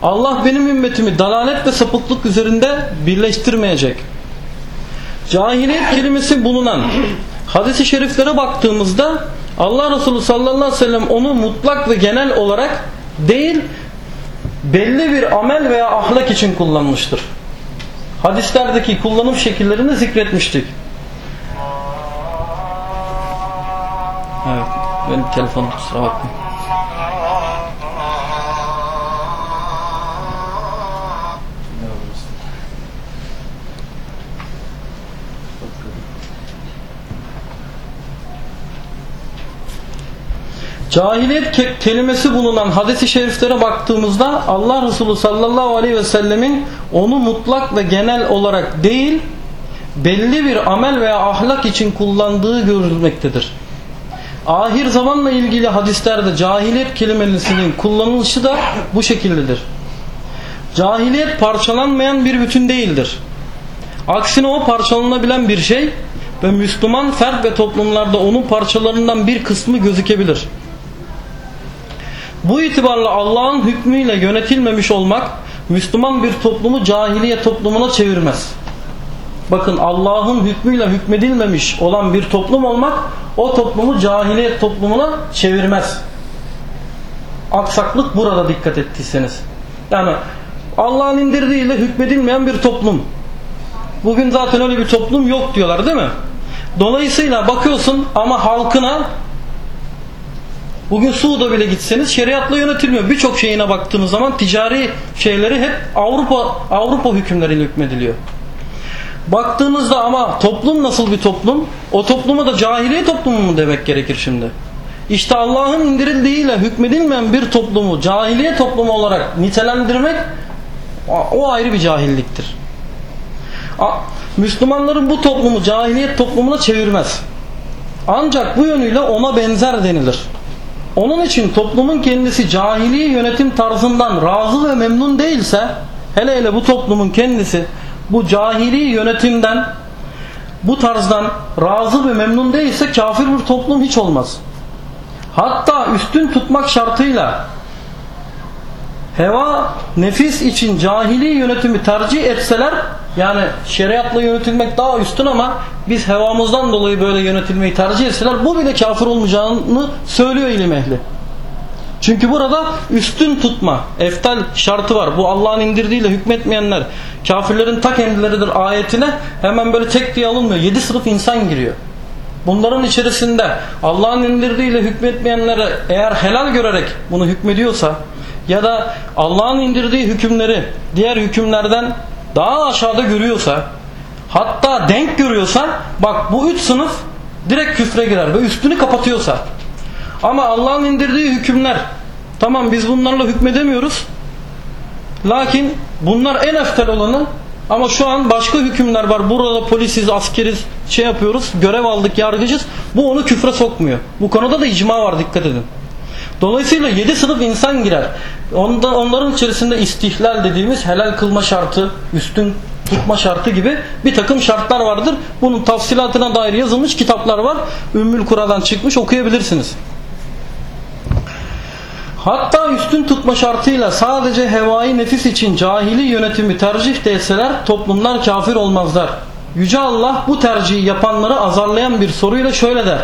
Allah benim ümmetimi dalalet ve sapıklık üzerinde birleştirmeyecek. Cahiliyet kelimesi bulunan hadis-i şeriflere baktığımızda Allah Resulü sallallahu aleyhi ve sellem onu mutlak ve genel olarak değil belli bir amel veya ahlak için kullanmıştır. Hadislerdeki kullanım şekillerini zikretmiştik. Evet, benim telefonum kusura bakmayın. Cahiliyet ke kelimesi bulunan hadis-i şeriflere baktığımızda Allah Resulü sallallahu aleyhi ve sellemin onu mutlak ve genel olarak değil belli bir amel veya ahlak için kullandığı görülmektedir. Ahir zamanla ilgili hadislerde cahiliyet kelimesinin kullanılışı da bu şekildedir. Cahiliyet parçalanmayan bir bütün değildir. Aksine o parçalanabilen bir şey ve Müslüman fert ve toplumlarda onun parçalarından bir kısmı gözükebilir. Bu itibarla Allah'ın hükmüyle yönetilmemiş olmak Müslüman bir toplumu cahiliye toplumuna çevirmez. Bakın Allah'ın hükmüyle hükmedilmemiş olan bir toplum olmak o toplumu cahiliye toplumuna çevirmez. Aksaklık burada dikkat ettiyseniz. Yani Allah'ın indirdiğiyle hükmedilmeyen bir toplum. Bugün zaten öyle bir toplum yok diyorlar değil mi? Dolayısıyla bakıyorsun ama halkına Bugün Suud'a bile gitseniz şeriatla yönetilmiyor. Birçok şeyine baktığınız zaman ticari şeyleri hep Avrupa Avrupa hükümleriyle hükmediliyor. Baktığınızda ama toplum nasıl bir toplum? O topluma da cahiliye toplumu mu demek gerekir şimdi? İşte Allah'ın indirildiğiyle hükmedilmeyen bir toplumu cahiliye toplumu olarak nitelendirmek o ayrı bir cahilliktir. Müslümanların bu toplumu cahiliyet toplumuna çevirmez. Ancak bu yönüyle ona benzer denilir. Onun için toplumun kendisi cahiliye yönetim tarzından razı ve memnun değilse hele hele bu toplumun kendisi bu cahili yönetimden bu tarzdan razı ve memnun değilse kafir bir toplum hiç olmaz. Hatta üstün tutmak şartıyla heva nefis için cahili yönetimi tercih etseler yani şeriatla yönetilmek daha üstün ama biz hevamızdan dolayı böyle yönetilmeyi tercih etseler bu bile kafir olmayacağını söylüyor ilim ehli. Çünkü burada üstün tutma, eftal şartı var. Bu Allah'ın indirdiğiyle hükmetmeyenler kafirlerin ta kendileridir ayetine hemen böyle tek diye alınmıyor. Yedi sınıf insan giriyor. Bunların içerisinde Allah'ın indirdiğiyle hükmetmeyenlere eğer helal görerek bunu hükmediyorsa ya da Allah'ın indirdiği hükümleri diğer hükümlerden daha aşağıda görüyorsa hatta denk görüyorsa bak bu üç sınıf direkt küfre girer ve üstünü kapatıyorsa ama Allah'ın indirdiği hükümler tamam biz bunlarla hükmedemiyoruz lakin bunlar en eftel olanı ama şu an başka hükümler var. Burada polisiz, askeriz, şey yapıyoruz, görev aldık, yargıcız. Bu onu küfre sokmuyor. Bu konuda da icma var, dikkat edin. Dolayısıyla yedi sınıf insan girer. Onda, onların içerisinde istihlal dediğimiz helal kılma şartı, üstün tutma şartı gibi bir takım şartlar vardır. Bunun tafsilatına dair yazılmış kitaplar var. Ümmül Kura'dan çıkmış okuyabilirsiniz. Hatta üstün tutma şartıyla sadece hevai nefis için cahili yönetimi tercih de etseler toplumlar kafir olmazlar. Yüce Allah bu tercihi yapanları azarlayan bir soruyla şöyle der.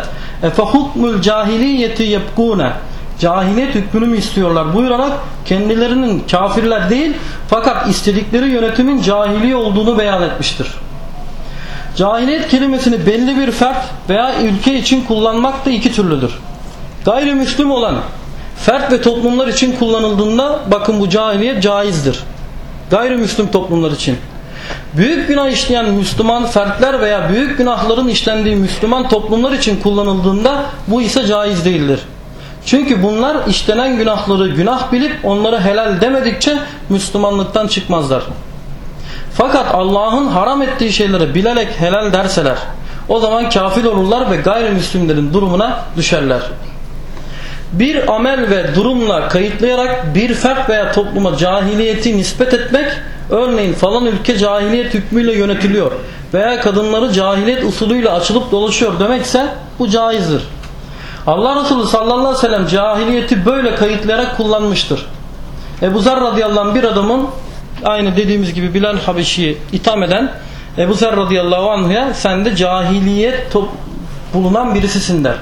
Hukmul cahiliyeti yebgune cahiliyet hükmünü mü istiyorlar buyurarak kendilerinin kafirler değil fakat istedikleri yönetimin cahili olduğunu beyan etmiştir. Cahiliyet kelimesini belli bir fert veya ülke için kullanmak da iki türlüdür. Gayrimüslim olan fert ve toplumlar için kullanıldığında bakın bu cahiliyet caizdir. Gayrimüslim toplumlar için. Büyük günah işleyen Müslüman fertler veya büyük günahların işlendiği Müslüman toplumlar için kullanıldığında bu ise caiz değildir. Çünkü bunlar işlenen günahları günah bilip onları helal demedikçe Müslümanlıktan çıkmazlar. Fakat Allah'ın haram ettiği şeyleri bilerek helal derseler o zaman kafir olurlar ve gayrimüslimlerin durumuna düşerler. Bir amel ve durumla kayıtlayarak bir fert veya topluma cahiliyeti nispet etmek örneğin falan ülke cahiliyet hükmüyle yönetiliyor veya kadınları cahiliyet usulüyle açılıp dolaşıyor demekse bu caizdir. Allah Resulü sallallahu aleyhi ve sellem cahiliyeti böyle kayıtlayarak kullanmıştır. Ebu Zer radıyallahu anh bir adamın aynı dediğimiz gibi Bilal Habeşi'yi itham eden Ebu Zer radıyallahu anh'a sen de cahiliyet bulunan birisisin der.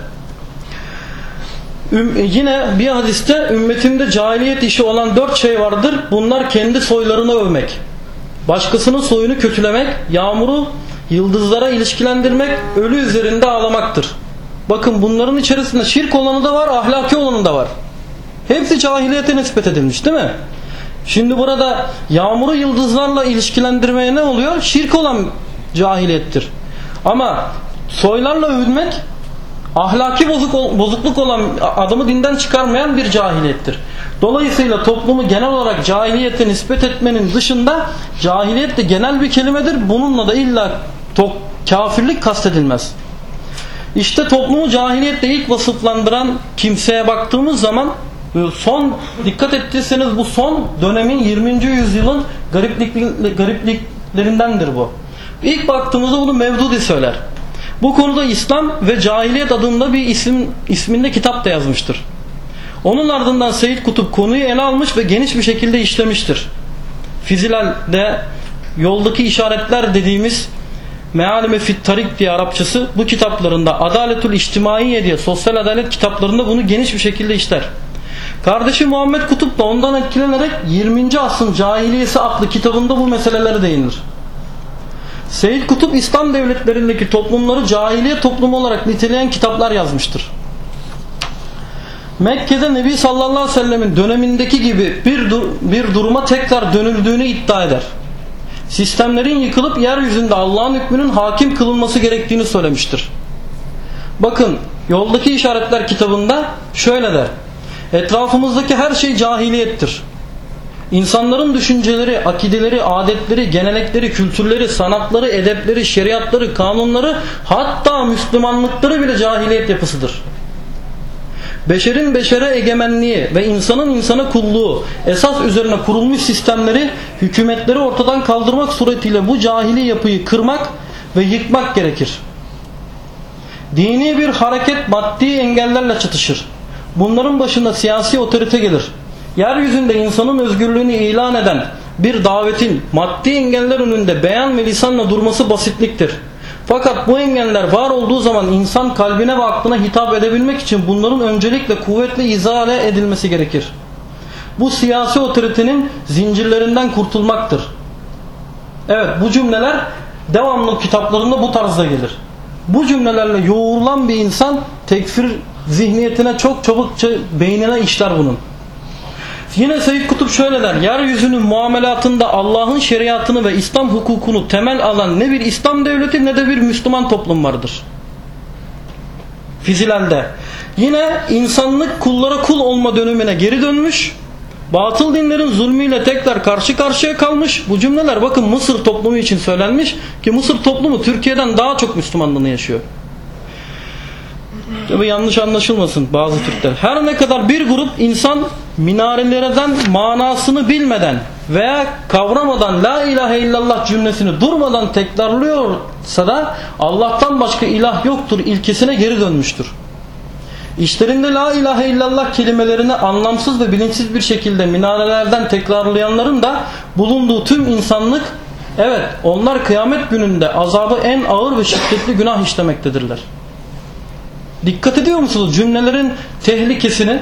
Üm, yine bir hadiste ümmetimde cahiliyet işi olan dört şey vardır. Bunlar kendi soylarını övmek, başkasının soyunu kötülemek, yağmuru yıldızlara ilişkilendirmek, ölü üzerinde ağlamaktır. Bakın bunların içerisinde şirk olanı da var, ahlaki olanı da var. Hepsi cahiliyete nispet edilmiş değil mi? Şimdi burada yağmuru yıldızlarla ilişkilendirmeye ne oluyor? Şirk olan cahiliyettir. Ama soylarla övünmek ahlaki bozuk, bozukluk olan adamı dinden çıkarmayan bir cahiliyettir. Dolayısıyla toplumu genel olarak cahiliyete nispet etmenin dışında cahiliyet de genel bir kelimedir. Bununla da illa kafirlik kastedilmez. İşte toplumu cahiliyetle ilk vasıflandıran kimseye baktığımız zaman son dikkat ettiyseniz bu son dönemin 20. yüzyılın gariplik, garipliklerindendir bu. İlk baktığımızda bunu Mevdudi söyler. Bu konuda İslam ve Cahiliyet adında bir isim isminde kitap da yazmıştır. Onun ardından Seyyid Kutup konuyu ele almış ve geniş bir şekilde işlemiştir. Fizilal'de yoldaki işaretler dediğimiz Mealime fit tarik diye Arapçası bu kitaplarında Adaletül İçtimaiye diye sosyal adalet kitaplarında bunu geniş bir şekilde işler. Kardeşi Muhammed Kutup da ondan etkilenerek 20. asrın cahiliyesi aklı kitabında bu meselelere değinir. Seyyid Kutup İslam devletlerindeki toplumları cahiliye toplumu olarak niteleyen kitaplar yazmıştır. Mekke'de Nebi sallallahu aleyhi ve sellemin dönemindeki gibi bir, dur bir duruma tekrar dönüldüğünü iddia eder. Sistemlerin yıkılıp yeryüzünde Allah'ın hükmünün hakim kılınması gerektiğini söylemiştir. Bakın yoldaki işaretler kitabında şöyle der. Etrafımızdaki her şey cahiliyettir. İnsanların düşünceleri, akideleri, adetleri, gelenekleri, kültürleri, sanatları, edepleri, şeriatları, kanunları hatta Müslümanlıkları bile cahiliyet yapısıdır. Beşerin beşere egemenliği ve insanın insana kulluğu esas üzerine kurulmuş sistemleri, hükümetleri ortadan kaldırmak suretiyle bu cahili yapıyı kırmak ve yıkmak gerekir. Dini bir hareket maddi engellerle çatışır. Bunların başında siyasi otorite gelir. Yeryüzünde insanın özgürlüğünü ilan eden bir davetin maddi engeller önünde beyan ve lisanla durması basitliktir. Fakat bu engeller var olduğu zaman insan kalbine ve aklına hitap edebilmek için bunların öncelikle kuvvetle izale edilmesi gerekir. Bu siyasi otoritenin zincirlerinden kurtulmaktır. Evet bu cümleler devamlı kitaplarında bu tarzda gelir. Bu cümlelerle yoğrulan bir insan tekfir zihniyetine çok çabukça beynine işler bunun. Yine Seyyid Kutup şöyle der. Yeryüzünün muamelatında Allah'ın şeriatını ve İslam hukukunu temel alan ne bir İslam devleti ne de bir Müslüman toplum vardır. Fizilal'de. Yine insanlık kullara kul olma dönemine geri dönmüş. Batıl dinlerin zulmüyle tekrar karşı karşıya kalmış. Bu cümleler bakın Mısır toplumu için söylenmiş ki Mısır toplumu Türkiye'den daha çok Müslümanlığını yaşıyor. Tabi yanlış anlaşılmasın bazı Türkler. Her ne kadar bir grup insan minarelerden manasını bilmeden veya kavramadan la ilahe illallah cümlesini durmadan tekrarlıyorsa da Allah'tan başka ilah yoktur ilkesine geri dönmüştür. İşlerinde la ilahe illallah kelimelerini anlamsız ve bilinçsiz bir şekilde minarelerden tekrarlayanların da bulunduğu tüm insanlık evet onlar kıyamet gününde azabı en ağır ve şiddetli günah işlemektedirler. Dikkat ediyor musunuz cümlelerin tehlikesini?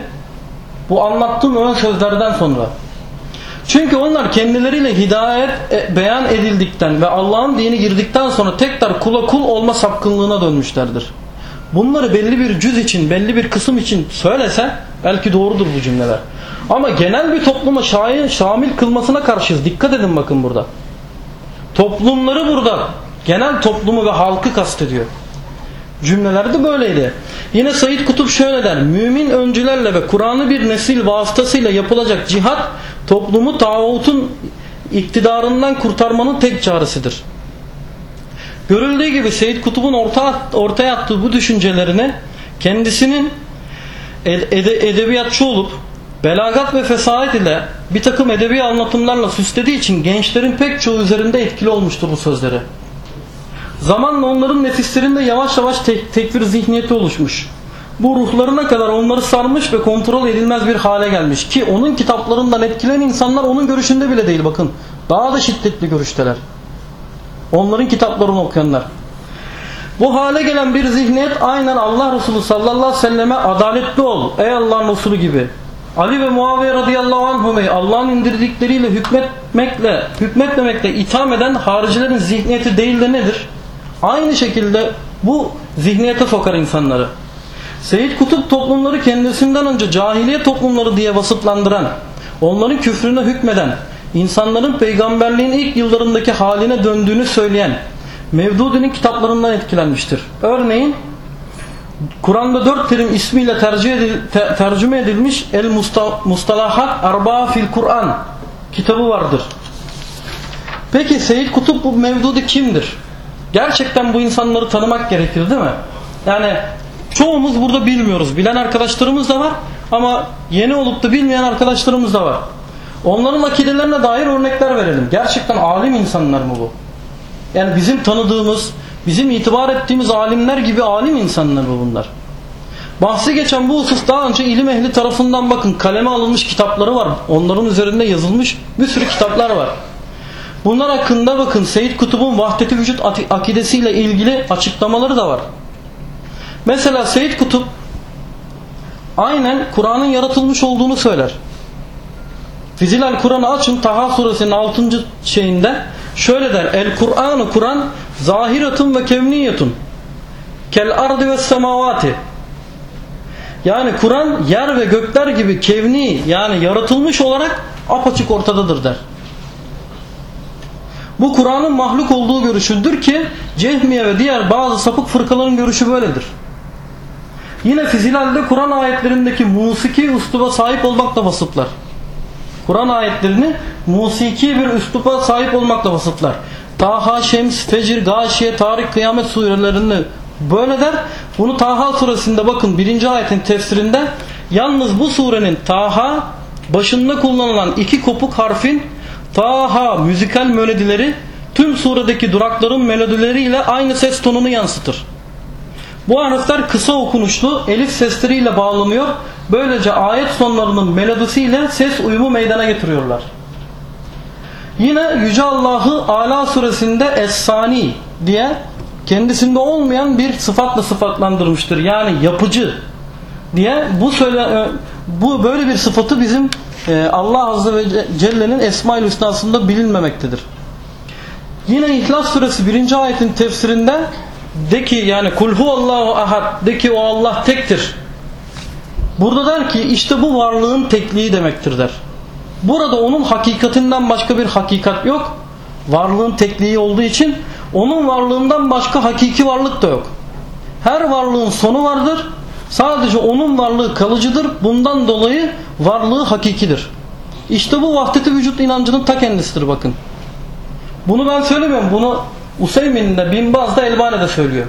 Bu anlattığım ön sözlerden sonra. Çünkü onlar kendileriyle hidayet e, beyan edildikten ve Allah'ın dini girdikten sonra tekrar kula kul olma sapkınlığına dönmüşlerdir. Bunları belli bir cüz için, belli bir kısım için söylese Belki doğrudur bu cümleler. Ama genel bir topluma şahin, şamil kılmasına karşıyız. Dikkat edin bakın burada. Toplumları burada. Genel toplumu ve halkı kastediyor. Cümleler de böyleydi. Yine Said Kutup şöyle der. Mümin öncülerle ve Kur'an'ı bir nesil vasıtasıyla yapılacak cihat toplumu tağutun iktidarından kurtarmanın tek çaresidir. Görüldüğü gibi Seyyid Kutup'un orta, ortaya attığı bu düşüncelerini kendisinin ede, edebiyatçı olup belagat ve fesahat ile bir takım edebi anlatımlarla süslediği için gençlerin pek çoğu üzerinde etkili olmuştur bu sözleri. Zamanla onların nefislerinde yavaş yavaş tek, tekfir zihniyeti oluşmuş. Bu ruhlarına kadar onları sarmış ve kontrol edilmez bir hale gelmiş. Ki onun kitaplarından etkilen insanlar onun görüşünde bile değil bakın. Daha da şiddetli görüşteler. Onların kitaplarını okuyanlar. Bu hale gelen bir zihniyet aynen Allah Resulü sallallahu aleyhi ve selleme adaletli ol ey Allah'ın Resulü gibi. Ali ve Muaviye radıyallahu anhum'u Allah'ın indirdikleriyle hükmetmekle, hükmetmemekle itham eden haricilerin zihniyeti değil de nedir? Aynı şekilde bu zihniyete sokar insanları. Seyyid Kutup toplumları kendisinden önce cahiliye toplumları diye vasıflandıran, onların küfrüne hükmeden, insanların peygamberliğin ilk yıllarındaki haline döndüğünü söyleyen Mevdudi'nin kitaplarından etkilenmiştir. Örneğin Kur'an'da dört terim ismiyle tercih edil, te, tercüme edilmiş El Mustalahat Arba fil Kur'an kitabı vardır. Peki Seyyid Kutup bu Mevdudi kimdir? Gerçekten bu insanları tanımak gerekir değil mi? Yani çoğumuz burada bilmiyoruz. Bilen arkadaşlarımız da var ama yeni olup da bilmeyen arkadaşlarımız da var. Onların akidelerine dair örnekler verelim. Gerçekten alim insanlar mı bu? Yani bizim tanıdığımız, bizim itibar ettiğimiz alimler gibi alim insanlar mı bunlar? Bahsi geçen bu husus daha önce ilim ehli tarafından bakın kaleme alınmış kitapları var. Onların üzerinde yazılmış bir sürü kitaplar var. Bunlar hakkında bakın Seyyid Kutub'un vahdeti vücut akidesiyle ilgili açıklamaları da var. Mesela Seyyid Kutup aynen Kur'an'ın yaratılmış olduğunu söyler. Fizilal Kur'an'ı açın Taha suresinin 6. şeyinde şöyle der. El Kur'an'ı Kur'an zahiratun ve kevniyetun kel ardı ve semavati yani Kur'an yer ve gökler gibi kevni yani yaratılmış olarak apaçık ortadadır der. Bu Kur'an'ın mahluk olduğu görüşüdür ki Cehmiye ve diğer bazı sapık fırkaların görüşü böyledir. Yine Fizilal'de Kur'an ayetlerindeki musiki üsluba sahip olmakla vasıflar. Kur'an ayetlerini musiki bir üsluba sahip olmakla vasıflar. Taha, Şems, Fecir, Gâşiye, Tarık, Kıyamet surelerinde böyle der. Bunu Taha suresinde bakın birinci ayetin tefsirinde yalnız bu surenin Taha başında kullanılan iki kopuk harfin Taha müzikal melodileri tüm suredeki durakların melodileriyle aynı ses tonunu yansıtır. Bu harfler kısa okunuşlu elif sesleriyle bağlanıyor. Böylece ayet sonlarının melodisiyle ses uyumu meydana getiriyorlar. Yine Yüce Allah'ı Ala suresinde Es-Sani diye kendisinde olmayan bir sıfatla sıfatlandırmıştır. Yani yapıcı diye bu söyle bu böyle bir sıfatı bizim Allah Azze ve Celle'nin Esma-ül Hüsna'sında bilinmemektedir. Yine İhlas suresi 1. ayetin tefsirinde de ki yani kul huvallahu ahad de ki o Allah tektir. Burada der ki işte bu varlığın tekliği demektir der. Burada onun hakikatinden başka bir hakikat yok. Varlığın tekliği olduğu için onun varlığından başka hakiki varlık da yok. Her varlığın sonu vardır. Sadece onun varlığı kalıcıdır. Bundan dolayı varlığı hakikidir. İşte bu vahdeti vücut inancının ta kendisidir bakın. Bunu ben söylemiyorum. Bunu Useymin de Bin Baz da Elbani de söylüyor.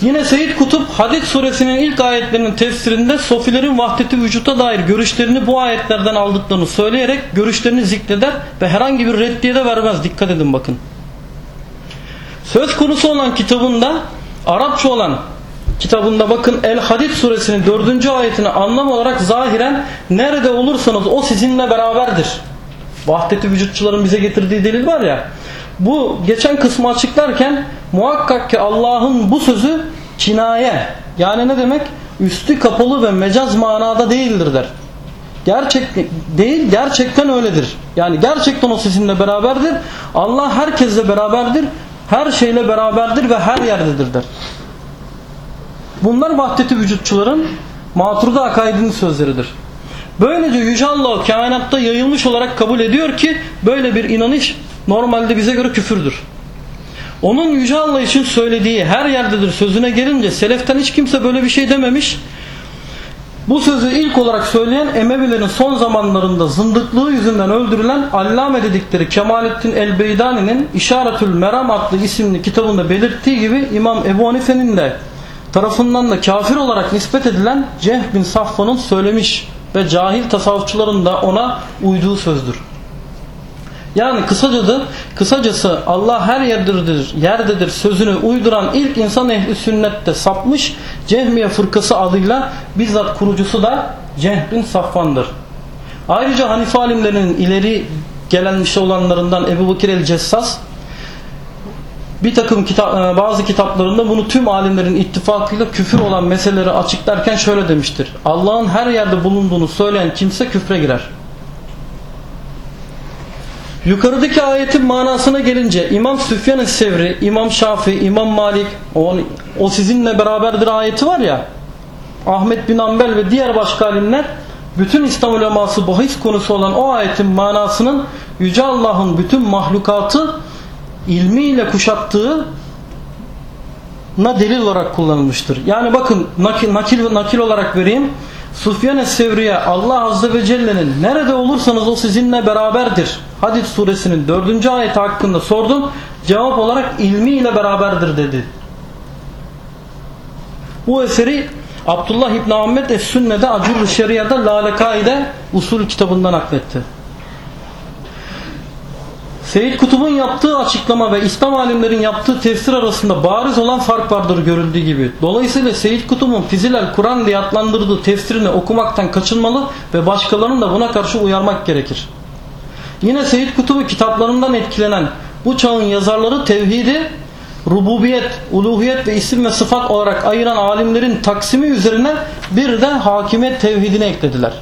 Yine Seyyid Kutup Hadid suresinin ilk ayetlerinin tefsirinde sofilerin vahdeti vücuta dair görüşlerini bu ayetlerden aldıklarını söyleyerek görüşlerini zikreder ve herhangi bir reddiye de vermez. Dikkat edin bakın. Söz konusu olan kitabında Arapça olan kitabında bakın El Hadid suresinin dördüncü ayetini anlam olarak zahiren nerede olursanız o sizinle beraberdir. Vahdeti vücutçuların bize getirdiği delil var ya bu geçen kısmı açıklarken muhakkak ki Allah'ın bu sözü kinaye yani ne demek? Üstü kapalı ve mecaz manada değildir der. Gerçek değil gerçekten öyledir. Yani gerçekten o sizinle beraberdir. Allah herkesle beraberdir. Her şeyle beraberdir ve her yerdedir der. Bunlar vahdeti vücutçuların Maturidi akaidinin sözleridir. Böylece Yüce Allah kainatta yayılmış olarak kabul ediyor ki böyle bir inanış normalde bize göre küfürdür. Onun Yüce Allah için söylediği her yerdedir sözüne gelince seleften hiç kimse böyle bir şey dememiş. Bu sözü ilk olarak söyleyen Emevilerin son zamanlarında zındıklığı yüzünden öldürülen Allame dedikleri Kemalettin el-Beydani'nin İşaretül Meram adlı isimli kitabında belirttiği gibi İmam Ebu Hanife'nin de tarafından da kafir olarak nispet edilen Cehb bin Safvan'ın söylemiş ve cahil tasavvufçuların da ona uyduğu sözdür. Yani kısacası, kısacası Allah her yerdedir, yerdedir sözünü uyduran ilk insan ehli sünnette sapmış Cehmiye fırkası adıyla bizzat kurucusu da Cehb bin Safvan'dır. Ayrıca Hanife alimlerinin ileri gelenmiş olanlarından Ebu Bekir el-Cessas bir takım kitap, bazı kitaplarında bunu tüm alimlerin ittifakıyla küfür olan meseleleri açıklarken şöyle demiştir. Allah'ın her yerde bulunduğunu söyleyen kimse küfre girer. Yukarıdaki ayetin manasına gelince İmam Süfyan Sevri, İmam Şafi, İmam Malik o, o sizinle beraberdir ayeti var ya Ahmet bin Ambel ve diğer başka alimler bütün İslam uleması bahis konusu olan o ayetin manasının Yüce Allah'ın bütün mahlukatı ilmiyle kuşattığı na delil olarak kullanılmıştır. Yani bakın nakil, nakil, nakil olarak vereyim. Sufyan Es-Sevri'ye Allah Azze ve Celle'nin nerede olursanız o sizinle beraberdir. Hadid suresinin dördüncü ayeti hakkında sordum. Cevap olarak ilmiyle beraberdir dedi. Bu eseri Abdullah İbni Ahmet Es-Sünne'de Acur-ı Şeria'da Lalekaide usul kitabından nakletti. Seyyid Kutub'un yaptığı açıklama ve İslam alimlerin yaptığı tefsir arasında bariz olan fark vardır görüldüğü gibi. Dolayısıyla Seyyid Kutub'un Fizilel Kur'an diye adlandırdığı tefsirini okumaktan kaçınmalı ve başkalarının da buna karşı uyarmak gerekir. Yine Seyyid Kutub'u kitaplarından etkilenen bu çağın yazarları tevhidi, rububiyet, uluhiyet ve isim ve sıfat olarak ayıran alimlerin taksimi üzerine bir de hakimiyet tevhidini eklediler.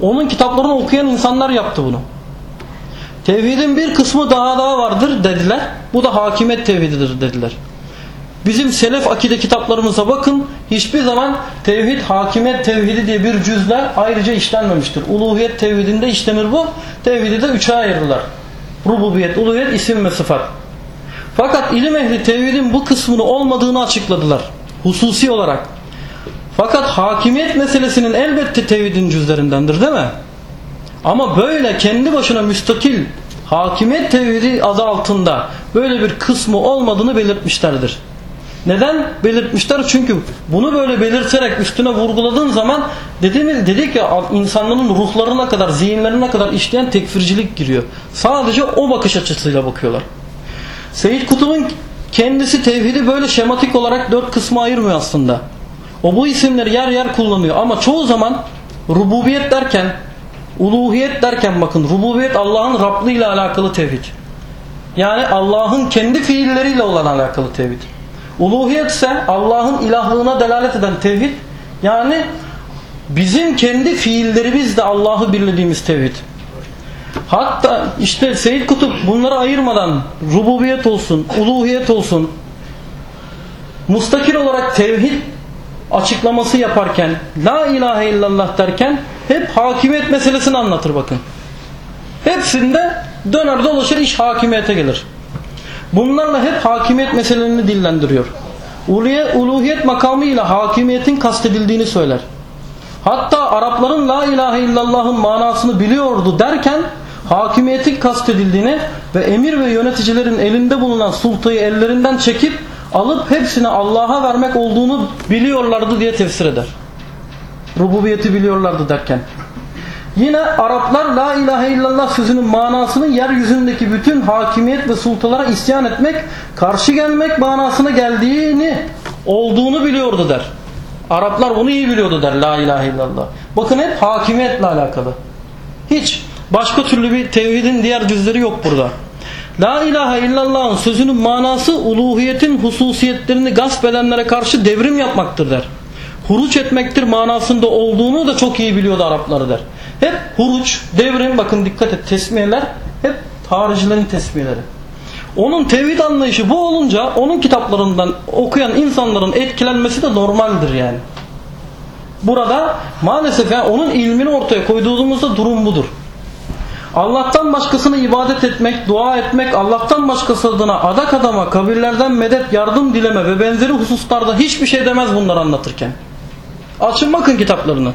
Onun kitaplarını okuyan insanlar yaptı bunu. Tevhidin bir kısmı daha daha vardır dediler. Bu da hakimiyet tevhididir dediler. Bizim selef akide kitaplarımıza bakın. Hiçbir zaman tevhid, hakimiyet tevhidi diye bir cüzle ayrıca işlenmemiştir. Uluhiyet tevhidinde işlenir bu. Tevhidi de üçe ayırırlar. Rububiyet, uluhiyet, isim ve sıfat. Fakat ilim ehli tevhidin bu kısmını olmadığını açıkladılar. Hususi olarak. Fakat hakimiyet meselesinin elbette tevhidin cüzlerindendir değil mi? Ama böyle kendi başına müstakil hakimiyet tevhidi adı altında böyle bir kısmı olmadığını belirtmişlerdir. Neden belirtmişler? Çünkü bunu böyle belirterek üstüne vurguladığın zaman dediğimiz dedik ya insanların ruhlarına kadar, zihinlerine kadar işleyen tekfircilik giriyor. Sadece o bakış açısıyla bakıyorlar. Seyyid Kutub'un kendisi tevhidi böyle şematik olarak dört kısma ayırmıyor aslında. O bu isimleri yer yer kullanıyor ama çoğu zaman rububiyet derken Uluhiyet derken bakın rububiyet Allah'ın Rablığı ile alakalı tevhid. Yani Allah'ın kendi fiilleriyle olan alakalı tevhid. Uluhiyet ise Allah'ın ilahlığına delalet eden tevhid. Yani bizim kendi fiillerimizle Allah'ı birlediğimiz tevhid. Hatta işte Seyyid Kutup bunları ayırmadan rububiyet olsun, uluhiyet olsun, mustakil olarak tevhid açıklaması yaparken, la ilahe illallah derken hep hakimiyet meselesini anlatır bakın. Hepsinde döner dolaşır iş hakimiyete gelir. Bunlarla hep hakimiyet meselelerini dillendiriyor. Uluhiyet makamı ile hakimiyetin kastedildiğini söyler. Hatta Arapların la ilahe illallah'ın manasını biliyordu derken hakimiyetin kastedildiğini ve emir ve yöneticilerin elinde bulunan sultayı ellerinden çekip alıp hepsini Allah'a vermek olduğunu biliyorlardı diye tefsir eder rububiyeti biliyorlardı derken. Yine Araplar la ilahe illallah sözünün manasını yeryüzündeki bütün hakimiyet ve sultalara isyan etmek, karşı gelmek manasına geldiğini, olduğunu biliyordu der. Araplar bunu iyi biliyordu der la ilahe illallah. Bakın hep hakimiyetle alakalı. Hiç başka türlü bir tevhidin diğer cüzleri yok burada. La ilahe illallah'ın sözünün manası uluhiyetin hususiyetlerini gasp edenlere karşı devrim yapmaktır der huruç etmektir manasında olduğunu da çok iyi biliyordu Arapları der. Hep huruç, devrim bakın dikkat et tesmiyeler hep haricilerin tesmiyeleri. Onun tevhid anlayışı bu olunca onun kitaplarından okuyan insanların etkilenmesi de normaldir yani. Burada maalesef yani onun ilmini ortaya koyduğumuzda durum budur. Allah'tan başkasına ibadet etmek, dua etmek, Allah'tan başkası adına adak adama, kabirlerden medet, yardım dileme ve benzeri hususlarda hiçbir şey demez bunları anlatırken. Açın bakın kitaplarını.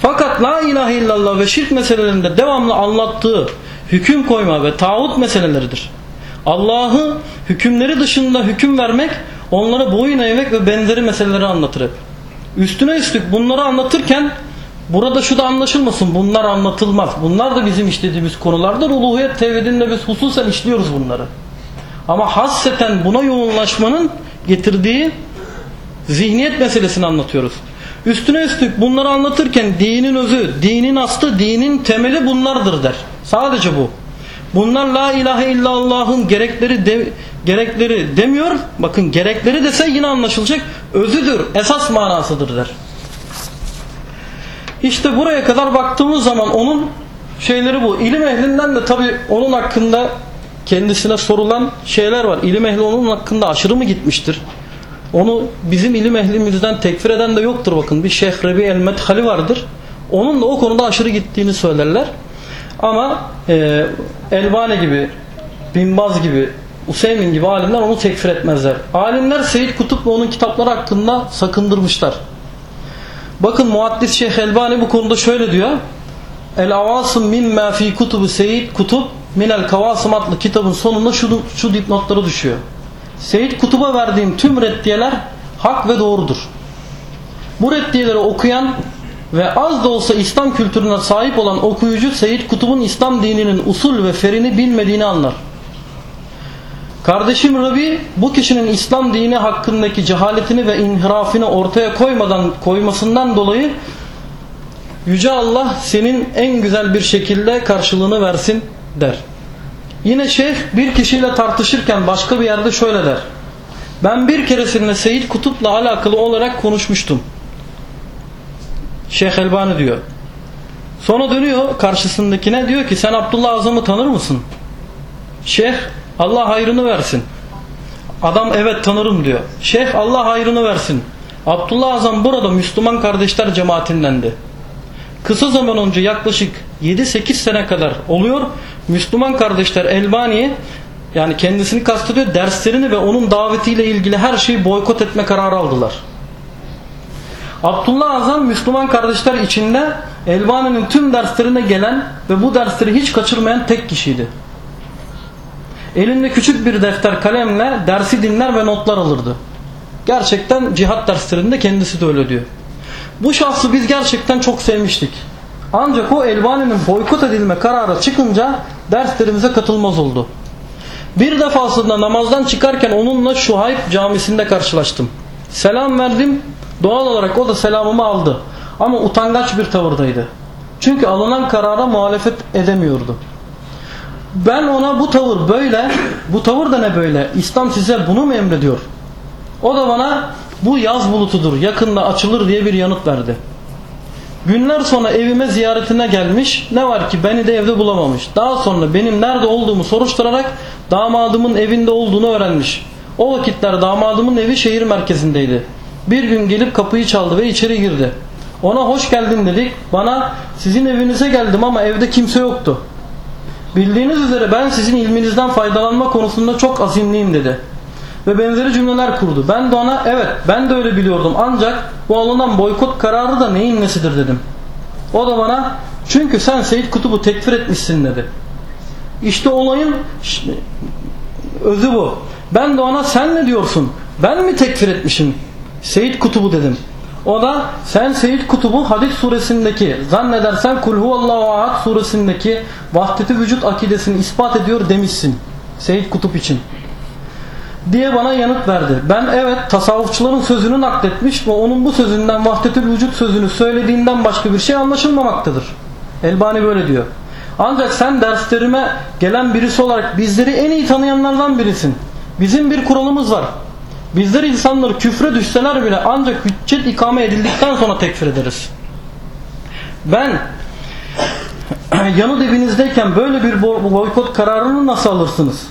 Fakat la ilahe illallah ve şirk meselelerinde devamlı anlattığı hüküm koyma ve tağut meseleleridir. Allah'ı hükümleri dışında hüküm vermek, onlara boyun eğmek ve benzeri meseleleri anlatır hep. Üstüne üstlük bunları anlatırken burada şu da anlaşılmasın bunlar anlatılmaz. Bunlar da bizim işlediğimiz konulardır. Uluhiyet tevhidinde biz hususen işliyoruz bunları. Ama hasseten buna yoğunlaşmanın getirdiği zihniyet meselesini anlatıyoruz. Üstüne üstlük bunları anlatırken dinin özü, dinin aslı, dinin temeli bunlardır der. Sadece bu. Bunlar la ilahe illallah'ın gerekleri de, gerekleri demiyor. Bakın gerekleri dese yine anlaşılacak. Özüdür, esas manasıdır der. İşte buraya kadar baktığımız zaman onun şeyleri bu. İlim ehlinden de tabi onun hakkında kendisine sorulan şeyler var. İlim ehli onun hakkında aşırı mı gitmiştir? Onu bizim ilim ehlimizden tekfir eden de yoktur bakın. Bir Şeyh Rebi el-Medhali vardır. Onun da o konuda aşırı gittiğini söylerler. Ama e, Elbani gibi, Binbaz gibi, Useymin gibi alimler onu tekfir etmezler. Alimler Seyyid Kutup ve onun kitapları hakkında sakındırmışlar. Bakın Muaddis Şeyh Elbani bu konuda şöyle diyor. El avasım mimma fi kutubu Seyyid Kutup minel kavasım adlı kitabın sonunda şu, şu dipnotları düşüyor. Seyyid Kutub'a verdiğim tüm reddiyeler hak ve doğrudur. Bu reddiyeleri okuyan ve az da olsa İslam kültürüne sahip olan okuyucu Seyyid Kutub'un İslam dininin usul ve ferini bilmediğini anlar. Kardeşim Rabi bu kişinin İslam dini hakkındaki cehaletini ve inhirafını ortaya koymadan koymasından dolayı Yüce Allah senin en güzel bir şekilde karşılığını versin der. Yine şeyh bir kişiyle tartışırken başka bir yerde şöyle der. Ben bir keresinde Seyyid Kutup'la alakalı olarak konuşmuştum. Şeyh Elbani diyor. Sonra dönüyor karşısındakine diyor ki sen Abdullah Azam'ı tanır mısın? Şeyh Allah hayrını versin. Adam evet tanırım diyor. Şeyh Allah hayrını versin. Abdullah Azam burada Müslüman kardeşler cemaatindendi. Kısa zaman önce yaklaşık 7-8 sene kadar oluyor. Müslüman kardeşler Elbani'ye yani kendisini kastediyor derslerini ve onun davetiyle ilgili her şeyi boykot etme kararı aldılar. Abdullah Azam Müslüman kardeşler içinde Elbani'nin tüm derslerine gelen ve bu dersleri hiç kaçırmayan tek kişiydi. Elinde küçük bir defter kalemle dersi dinler ve notlar alırdı. Gerçekten cihat derslerinde kendisi de öyle diyor. Bu şahsı biz gerçekten çok sevmiştik. Ancak o Elbani'nin boykot edilme kararı çıkınca derslerimize katılmaz oldu. Bir defasında namazdan çıkarken onunla Şuhayb camisinde karşılaştım. Selam verdim. Doğal olarak o da selamımı aldı. Ama utangaç bir tavırdaydı. Çünkü alınan karara muhalefet edemiyordu. Ben ona bu tavır böyle, bu tavır da ne böyle? İslam size bunu mu emrediyor? O da bana bu yaz bulutudur, yakında açılır diye bir yanıt verdi. Günler sonra evime ziyaretine gelmiş, ne var ki beni de evde bulamamış. Daha sonra benim nerede olduğumu soruşturarak damadımın evinde olduğunu öğrenmiş. O vakitler damadımın evi şehir merkezindeydi. Bir gün gelip kapıyı çaldı ve içeri girdi. Ona hoş geldin dedik. Bana sizin evinize geldim ama evde kimse yoktu. Bildiğiniz üzere ben sizin ilminizden faydalanma konusunda çok azimliyim dedi. Ve benzeri cümleler kurdu. Ben de ona evet ben de öyle biliyordum ancak bu alınan boykot kararı da neyin nesidir dedim. O da bana çünkü sen Seyyid Kutub'u tekfir etmişsin dedi. İşte olayın özü bu. Ben de ona sen ne diyorsun? Ben mi tekfir etmişim? Seyyid Kutub'u dedim. O da sen Seyyid Kutub'u Hadid suresindeki zannedersen Kul huvallahu ahad suresindeki vahdeti vücut akidesini ispat ediyor demişsin. Seyyid Kutup için. Diye bana yanıt verdi. Ben evet tasavvufçuların sözünü nakletmiş ve onun bu sözünden vahdetül vücut sözünü söylediğinden başka bir şey anlaşılmamaktadır. Elbani böyle diyor. Ancak sen derslerime gelen birisi olarak bizleri en iyi tanıyanlardan birisin. Bizim bir kuralımız var. Bizler insanları küfre düşseler bile ancak hüccet ikame edildikten sonra tekfir ederiz. Ben yanı dibinizdeyken böyle bir boykot kararını nasıl alırsınız?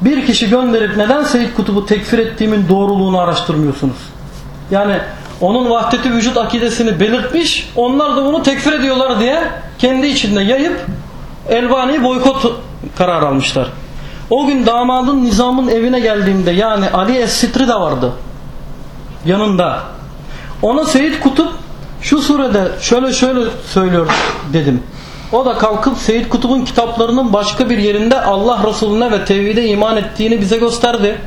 Bir kişi gönderip neden Seyyid Kutub'u tekfir ettiğimin doğruluğunu araştırmıyorsunuz? Yani onun vahdeti vücut akidesini belirtmiş. Onlar da bunu tekfir ediyorlar diye kendi içinde yayıp Elbani'yi boykot karar almışlar. O gün damadın nizamın evine geldiğimde yani Ali Es-Sitri de vardı yanında. Ona Seyit Kutup şu surede şöyle şöyle söylüyor dedim. O da kalkıp Seyit Kutup'un kitaplarının başka bir yerinde Allah Resulüne ve tevhide iman ettiğini bize gösterdi.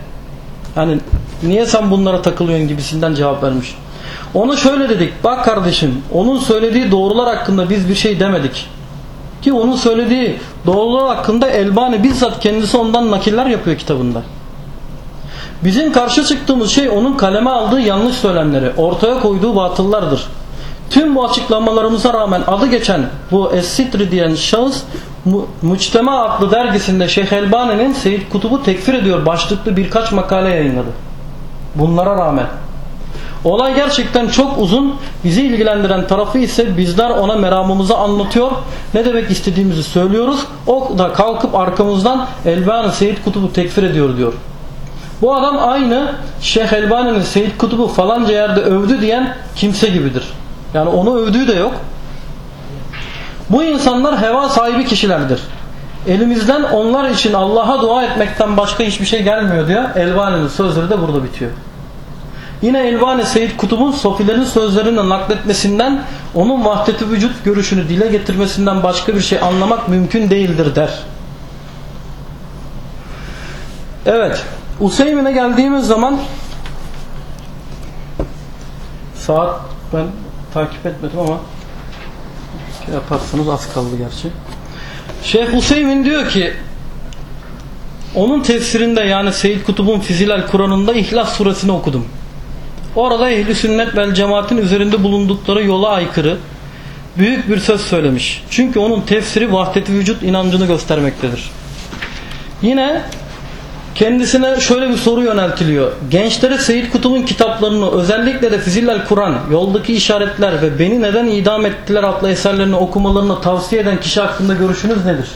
Yani niye sen bunlara takılıyorsun gibisinden cevap vermiş. Ona şöyle dedik. Bak kardeşim onun söylediği doğrular hakkında biz bir şey demedik. Ki onun söylediği doğrular hakkında Elbani bizzat kendisi ondan nakiller yapıyor kitabında. Bizim karşı çıktığımız şey onun kaleme aldığı yanlış söylemleri, ortaya koyduğu batıllardır. Tüm bu açıklamalarımıza rağmen adı geçen bu Es-Sitri diyen şahıs Mu Muçtema adlı dergisinde Şeyh Elbani'nin Seyyid Kutub'u tekfir ediyor başlıklı birkaç makale yayınladı. Bunlara rağmen. Olay gerçekten çok uzun. Bizi ilgilendiren tarafı ise bizler ona meramımızı anlatıyor. Ne demek istediğimizi söylüyoruz. O da kalkıp arkamızdan Elbani Seyyid Kutub'u tekfir ediyor diyor. Bu adam aynı Şeyh Elbani'nin Seyyid Kutub'u falanca yerde övdü diyen kimse gibidir. Yani onu övdüğü de yok. Bu insanlar heva sahibi kişilerdir. Elimizden onlar için Allah'a dua etmekten başka hiçbir şey gelmiyor diyor. Elbani'nin sözleri de burada bitiyor. Yine Elbani Seyyid Kutub'un Sofilerin sözlerini nakletmesinden onun vahdeti vücut görüşünü dile getirmesinden başka bir şey anlamak mümkün değildir der. Evet. Useymin'e geldiğimiz zaman saat ben takip etmedim ama şey yaparsanız az kaldı gerçi. Şeyh Hüseyin diyor ki onun tefsirinde yani Seyyid Kutub'un Fizilal Kur'an'ında İhlas suresini okudum. Orada ehli sünnet vel cemaatin üzerinde bulundukları yola aykırı büyük bir söz söylemiş. Çünkü onun tefsiri vahdeti vücut inancını göstermektedir. Yine kendisine şöyle bir soru yöneltiliyor. Gençlere Seyyid Kutub'un kitaplarını özellikle de Fizillel Kur'an, Yoldaki işaretler ve Beni Neden idam Ettiler adlı eserlerini okumalarını tavsiye eden kişi hakkında görüşünüz nedir?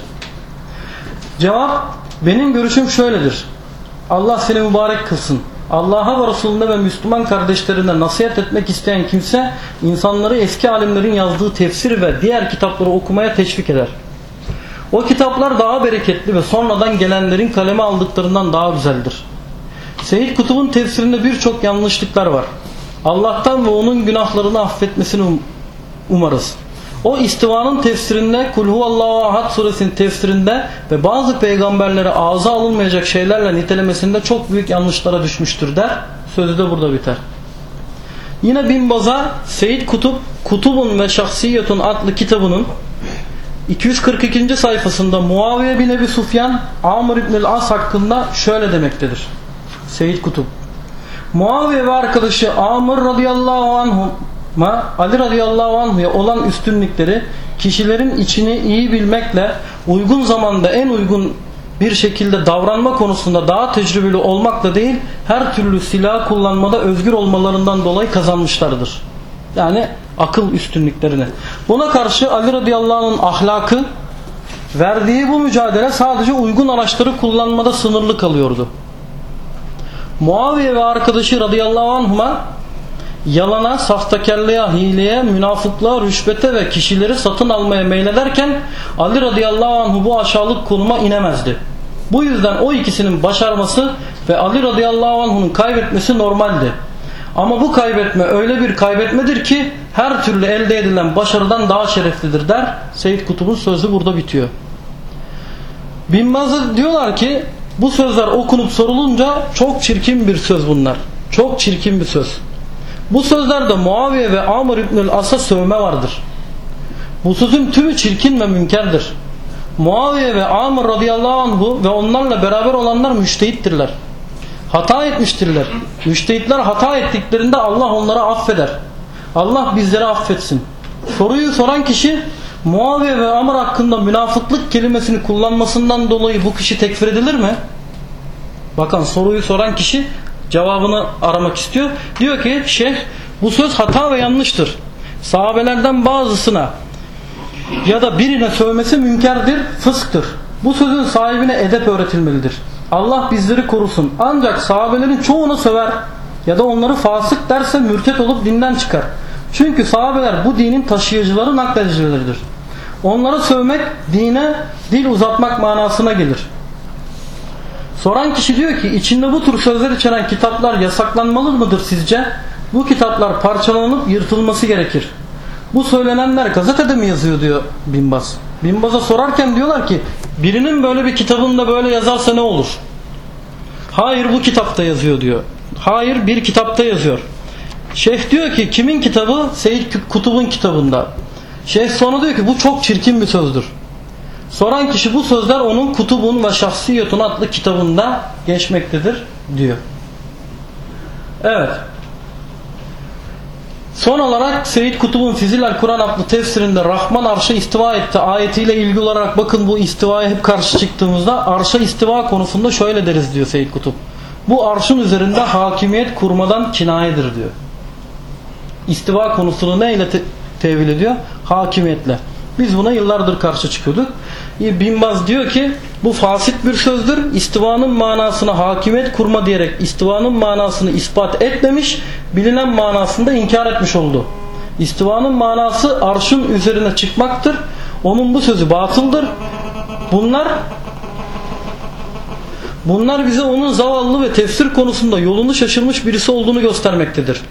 Cevap, benim görüşüm şöyledir. Allah seni mübarek kılsın. Allah'a ve Resulüne ve Müslüman kardeşlerine nasihat etmek isteyen kimse insanları eski alimlerin yazdığı tefsir ve diğer kitapları okumaya teşvik eder. O kitaplar daha bereketli ve sonradan gelenlerin kaleme aldıklarından daha güzeldir. Seyyid Kutub'un tefsirinde birçok yanlışlıklar var. Allah'tan ve onun günahlarını affetmesini um umarız. O istivanın tefsirinde Kulhuvallahu Ahad suresinin tefsirinde ve bazı peygamberlere ağza alınmayacak şeylerle nitelemesinde çok büyük yanlışlara düşmüştür der. Sözü de burada biter. Yine Binbaz'a Seyyid Kutup Kutubun ve Şahsiyetun adlı kitabının 242. sayfasında Muaviye bin Ebi Sufyan Amr İbn-i As hakkında şöyle demektedir. Seyyid Kutup Muaviye ve arkadaşı Amr radıyallahu anhuma Ali radıyallahu anhuya olan üstünlükleri kişilerin içini iyi bilmekle uygun zamanda en uygun bir şekilde davranma konusunda daha tecrübeli olmakla değil her türlü silah kullanmada özgür olmalarından dolayı kazanmışlardır. Yani akıl üstünlüklerini. Buna karşı Ali radıyallahu anh'ın ahlakı verdiği bu mücadele sadece uygun araçları kullanmada sınırlı kalıyordu. Muaviye ve arkadaşı radıyallahu anhuma yalana, sahtekarlığa, hileye, münafıklığa, rüşvete ve kişileri satın almaya meylederken Ali radıyallahu anh bu aşağılık konuma inemezdi. Bu yüzden o ikisinin başarması ve Ali radıyallahu anh'ın kaybetmesi normaldi. Ama bu kaybetme öyle bir kaybetmedir ki her türlü elde edilen başarıdan daha şereflidir der. Seyyid Kutub'un sözü burada bitiyor. Binbazı diyorlar ki bu sözler okunup sorulunca çok çirkin bir söz bunlar. Çok çirkin bir söz. Bu sözlerde Muaviye ve Amr İbnül As'a sövme vardır. Bu sözün tümü çirkin ve münkerdir. Muaviye ve Amr radıyallahu anhu ve onlarla beraber olanlar müştehittirler. Hata etmiştirler. Müştehitler hata ettiklerinde Allah onları affeder. Allah bizleri affetsin. Soruyu soran kişi Muaviye ve Amr hakkında münafıklık kelimesini kullanmasından dolayı bu kişi tekfir edilir mi? Bakın soruyu soran kişi cevabını aramak istiyor. Diyor ki şeyh bu söz hata ve yanlıştır. Sahabelerden bazısına ya da birine sövmesi münkerdir, fısktır. Bu sözün sahibine edep öğretilmelidir. Allah bizleri korusun. Ancak sahabelerin çoğunu söver. ya da onları fasık derse mürtet olup dinden çıkar. Çünkü sahabeler bu dinin taşıyıcıları nakledicileridir. Onları sövmek dine dil uzatmak manasına gelir. Soran kişi diyor ki içinde bu tür sözler içeren kitaplar yasaklanmalı mıdır sizce? Bu kitaplar parçalanıp yırtılması gerekir. Bu söylenenler gazetede mi yazıyor diyor Binbaz. Binbaz'a sorarken diyorlar ki birinin böyle bir kitabında böyle yazarsa ne olur? Hayır bu kitapta yazıyor diyor. Hayır bir kitapta yazıyor. Şeyh diyor ki kimin kitabı? Seyyid Kutub'un kitabında. Şeyh sonra diyor ki bu çok çirkin bir sözdür. Soran kişi bu sözler onun Kutubun ve Şahsiyetun adlı kitabında geçmektedir diyor. Evet. Son olarak Seyyid Kutub'un Fizilal Kur'an adlı tefsirinde Rahman arşa istiva etti ayetiyle ilgili olarak bakın bu istivaya hep karşı çıktığımızda arşa istiva konusunda şöyle deriz diyor Seyyid Kutub. Bu arşın üzerinde hakimiyet kurmadan kinayedir diyor. İstiva konusunu neyle te tevil ediyor? Hakimiyetle. Biz buna yıllardır karşı çıkıyorduk. Binbaz diyor ki bu fasit bir sözdür. İstivanın manasını hakimiyet kurma diyerek istivanın manasını ispat etmemiş, bilinen manasında inkar etmiş oldu. İstivanın manası arşın üzerine çıkmaktır. Onun bu sözü batıldır. Bunlar Bunlar bize onun zavallı ve tefsir konusunda yolunu şaşırmış birisi olduğunu göstermektedir.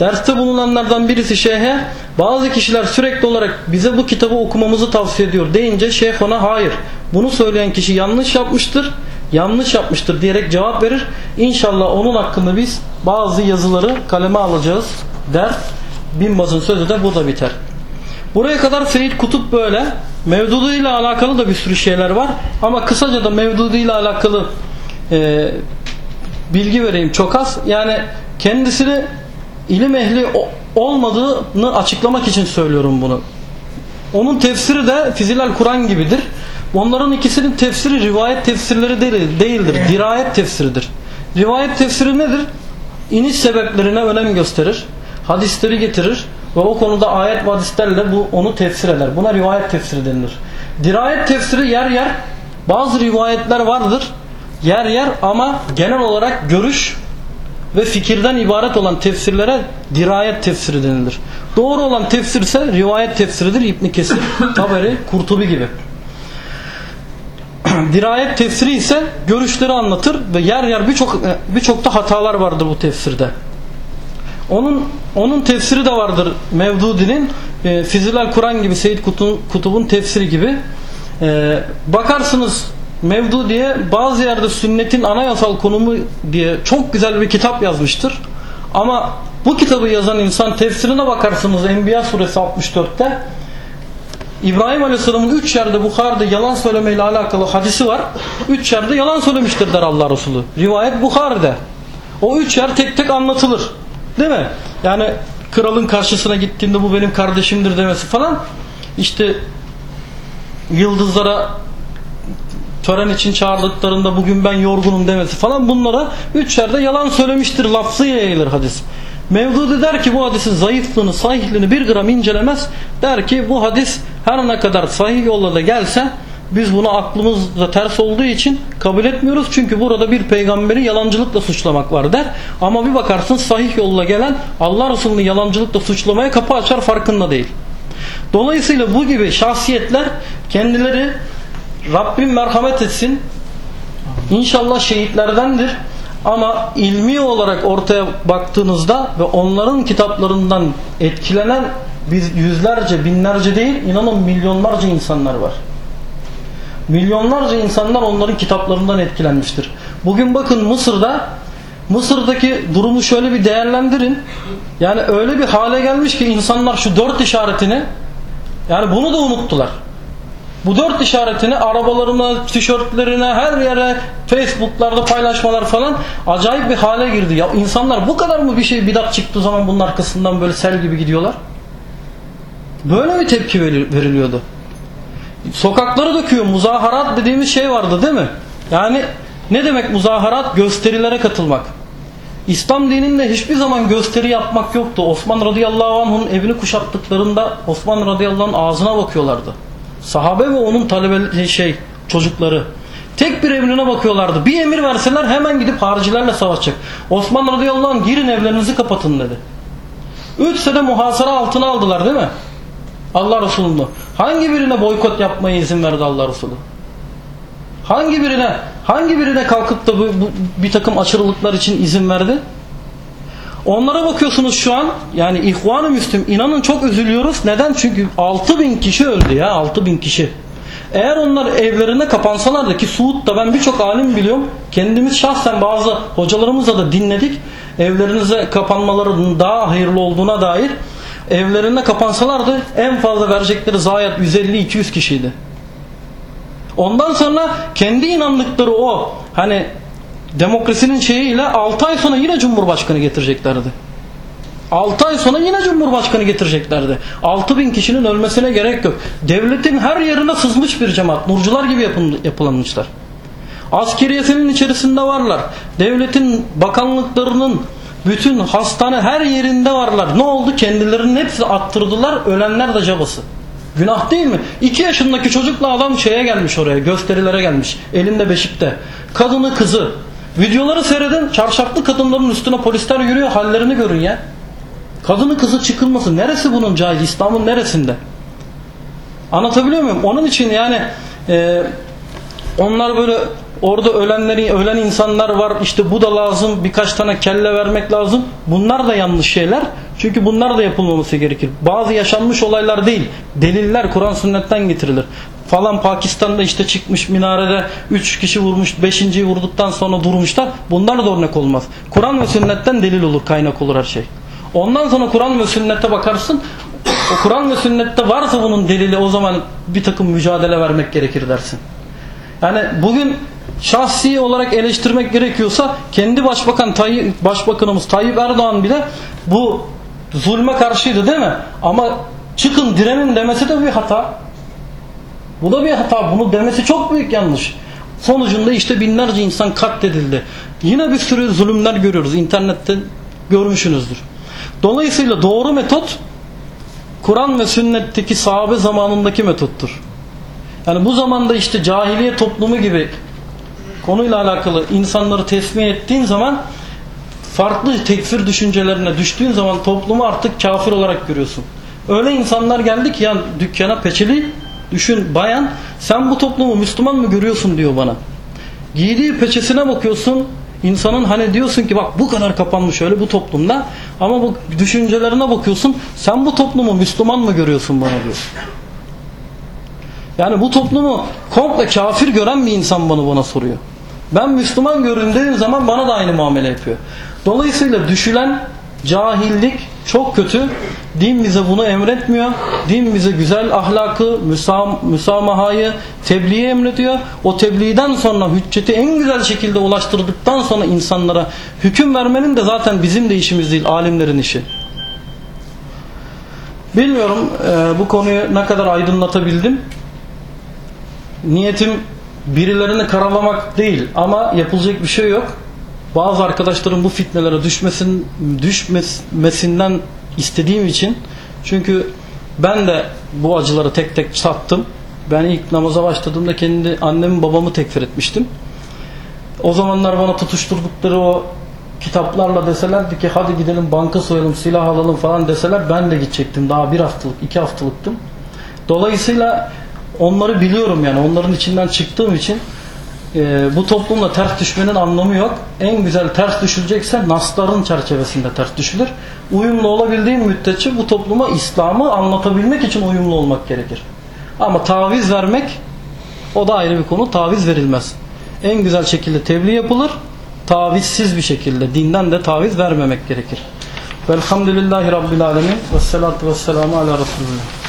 Derste bulunanlardan birisi şeyhe bazı kişiler sürekli olarak bize bu kitabı okumamızı tavsiye ediyor deyince şeyh ona hayır bunu söyleyen kişi yanlış yapmıştır yanlış yapmıştır diyerek cevap verir. İnşallah onun hakkında biz bazı yazıları kaleme alacağız der. Binbaz'ın sözü de bu da biter. Buraya kadar Seyyid Kutup böyle. Mevdudu ile alakalı da bir sürü şeyler var. Ama kısaca da Mevdudu ile alakalı e, bilgi vereyim çok az. Yani kendisini ilim ehli olmadığını açıklamak için söylüyorum bunu. Onun tefsiri de Fizilal Kur'an gibidir. Onların ikisinin tefsiri rivayet tefsirleri değil, değildir. Dirayet tefsiridir. Rivayet tefsiri nedir? İniş sebeplerine önem gösterir. Hadisleri getirir ve o konuda ayet ve hadislerle bu onu tefsir eder. Buna rivayet tefsiri denilir. Dirayet tefsiri yer yer bazı rivayetler vardır. Yer yer ama genel olarak görüş ve fikirden ibaret olan tefsirlere dirayet tefsiri denilir. Doğru olan tefsir ise rivayet tefsiridir. İbn Kesir, Taberi, Kurtubi gibi. dirayet tefsiri ise görüşleri anlatır ve yer yer birçok birçok da hatalar vardır bu tefsirde. Onun onun tefsiri de vardır Mevdudi'nin e, Fizilal Kur'an gibi Seyyid Kutub'un tefsiri gibi. E, bakarsınız Mevdudi'ye bazı yerde sünnetin anayasal konumu diye çok güzel bir kitap yazmıştır. Ama bu kitabı yazan insan tefsirine bakarsınız Enbiya suresi 64'te İbrahim Aleyhisselam'ın üç yerde Bukhari'de yalan söylemeyle alakalı hadisi var. Üç yerde yalan söylemiştir der Allah Resulü. Rivayet Bukhari'de. O üç yer tek tek anlatılır. Değil mi? Yani kralın karşısına gittiğinde bu benim kardeşimdir demesi falan. İşte yıldızlara tören için çağırdıklarında bugün ben yorgunum demesi falan bunlara üç yerde yalan söylemiştir lafzı yayılır hadis. Mevdudi der ki bu hadisin zayıflığını, sahihliğini bir gram incelemez. Der ki bu hadis her ne kadar sahih yolla da gelse biz bunu aklımızda ters olduğu için kabul etmiyoruz. Çünkü burada bir peygamberi yalancılıkla suçlamak var der. Ama bir bakarsın sahih yolla gelen Allah Resulü'nü yalancılıkla suçlamaya kapı açar farkında değil. Dolayısıyla bu gibi şahsiyetler kendileri Rabbim merhamet etsin. İnşallah şehitlerdendir. Ama ilmi olarak ortaya baktığınızda ve onların kitaplarından etkilenen biz yüzlerce, binlerce değil, inanın milyonlarca insanlar var. Milyonlarca insanlar onların kitaplarından etkilenmiştir. Bugün bakın Mısır'da Mısır'daki durumu şöyle bir değerlendirin. Yani öyle bir hale gelmiş ki insanlar şu dört işaretini yani bunu da unuttular. Bu dört işaretini arabalarına, tişörtlerine, her yere, Facebook'larda paylaşmalar falan acayip bir hale girdi. Ya insanlar bu kadar mı bir şey bidat çıktığı zaman bunun arkasından böyle sel gibi gidiyorlar? Böyle mi tepki veriliyordu? Sokakları döküyor. Muzaharat dediğimiz şey vardı değil mi? Yani ne demek muzaharat? Gösterilere katılmak. İslam dininde hiçbir zaman gösteri yapmak yoktu. Osman radıyallahu anh'ın evini kuşattıklarında Osman radıyallahu anh ağzına bakıyorlardı. Sahabe ve onun talebe şey çocukları. Tek bir emrine bakıyorlardı. Bir emir verseler hemen gidip haricilerle savaşacak. Osman radıyallahu anh girin evlerinizi kapatın dedi. Üç sene muhasara altına aldılar değil mi? Allah Resulü'nü. Hangi birine boykot yapmaya izin verdi Allah Resulü? Hangi birine hangi birine kalkıp da bu, bu bir takım aşırılıklar için izin verdi? Onlara bakıyorsunuz şu an yani İhvan-ı Müslüm inanın çok üzülüyoruz. Neden? Çünkü 6000 kişi öldü ya 6000 kişi. Eğer onlar evlerine kapansalardı ki Suud'da ben birçok alim biliyorum. Kendimiz şahsen bazı hocalarımızla da dinledik. Evlerinize kapanmalarının daha hayırlı olduğuna dair evlerine kapansalardı en fazla verecekleri zayiat 150-200 kişiydi. Ondan sonra kendi inandıkları o hani demokrasinin şeyiyle 6 ay sonra yine cumhurbaşkanı getireceklerdi. 6 ay sonra yine cumhurbaşkanı getireceklerdi. 6 bin kişinin ölmesine gerek yok. Devletin her yerine sızmış bir cemaat. Nurcular gibi yapın, yapılanmışlar. Askeriyesinin içerisinde varlar. Devletin bakanlıklarının bütün hastane her yerinde varlar. Ne oldu? Kendilerinin hepsi attırdılar. Ölenler de cabası. Günah değil mi? 2 yaşındaki çocukla adam şeye gelmiş oraya. Gösterilere gelmiş. Elinde beşikte. Kadını kızı. Videoları seyredin. Çarşaflı kadınların üstüne polisler yürüyor. Hallerini görün ya. Kadını kızı çıkılması. Neresi bunun cahil? İslam'ın neresinde? Anlatabiliyor muyum? Onun için yani e, onlar böyle orada ölenleri ölen insanlar var işte bu da lazım birkaç tane kelle vermek lazım bunlar da yanlış şeyler çünkü bunlar da yapılmaması gerekir bazı yaşanmış olaylar değil deliller Kur'an sünnetten getirilir falan Pakistan'da işte çıkmış minarede 3 kişi vurmuş 5.yi vurduktan sonra durmuşlar bunlar da örnek olmaz. Kur'an ve sünnetten delil olur kaynak olur her şey. Ondan sonra Kur'an ve sünnete bakarsın. O Kur'an ve sünnette varsa bunun delili o zaman bir takım mücadele vermek gerekir dersin. Yani bugün şahsi olarak eleştirmek gerekiyorsa kendi başbakan Tayyip, başbakanımız Tayyip Erdoğan bile bu zulme karşıydı değil mi? Ama çıkın direnin demesi de bir hata. Bu da bir hata. Bunu demesi çok büyük yanlış. Sonucunda işte binlerce insan katledildi. Yine bir sürü zulümler görüyoruz. İnternette görmüşsünüzdür. Dolayısıyla doğru metot Kur'an ve sünnetteki sahabe zamanındaki metottur. Yani bu zamanda işte cahiliye toplumu gibi konuyla alakalı insanları tesmiye ettiğin zaman farklı tekfir düşüncelerine düştüğün zaman toplumu artık kafir olarak görüyorsun. Öyle insanlar geldi ki ya dükkana peçeli düşün bayan sen bu toplumu Müslüman mı görüyorsun diyor bana. Giydiği peçesine bakıyorsun insanın hani diyorsun ki bak bu kadar kapanmış öyle bu toplumda ama bu düşüncelerine bakıyorsun sen bu toplumu Müslüman mı görüyorsun bana diyor. Yani bu toplumu komple kafir gören bir insan bana bana soruyor. Ben Müslüman göründüğüm zaman bana da aynı muamele yapıyor. Dolayısıyla düşülen cahillik çok kötü. Din bize bunu emretmiyor. Din bize güzel ahlakı, müsam müsamahayı, tebliği emrediyor. O tebliğden sonra hücceti en güzel şekilde ulaştırdıktan sonra insanlara hüküm vermenin de zaten bizim de işimiz değil, alimlerin işi. Bilmiyorum e, bu konuyu ne kadar aydınlatabildim. Niyetim birilerini karalamak değil ama yapılacak bir şey yok. Bazı arkadaşların bu fitnelere düşmesin, düşmesinden istediğim için çünkü ben de bu acıları tek tek sattım. Ben ilk namaza başladığımda kendi annemi babamı tekfir etmiştim. O zamanlar bana tutuşturdukları o kitaplarla deselerdi ki hadi gidelim banka soyalım silah alalım falan deseler ben de gidecektim. Daha bir haftalık iki haftalıktım. Dolayısıyla onları biliyorum yani onların içinden çıktığım için e, bu toplumla ters düşmenin anlamı yok. En güzel ters düşülecekse nasların çerçevesinde ters düşülür. Uyumlu olabildiğim müddetçe bu topluma İslam'ı anlatabilmek için uyumlu olmak gerekir. Ama taviz vermek o da ayrı bir konu. Taviz verilmez. En güzel şekilde tebliğ yapılır. Tavizsiz bir şekilde dinden de taviz vermemek gerekir. Velhamdülillahi Rabbil Alemin. Vessalatu vesselamu ala Resulullah.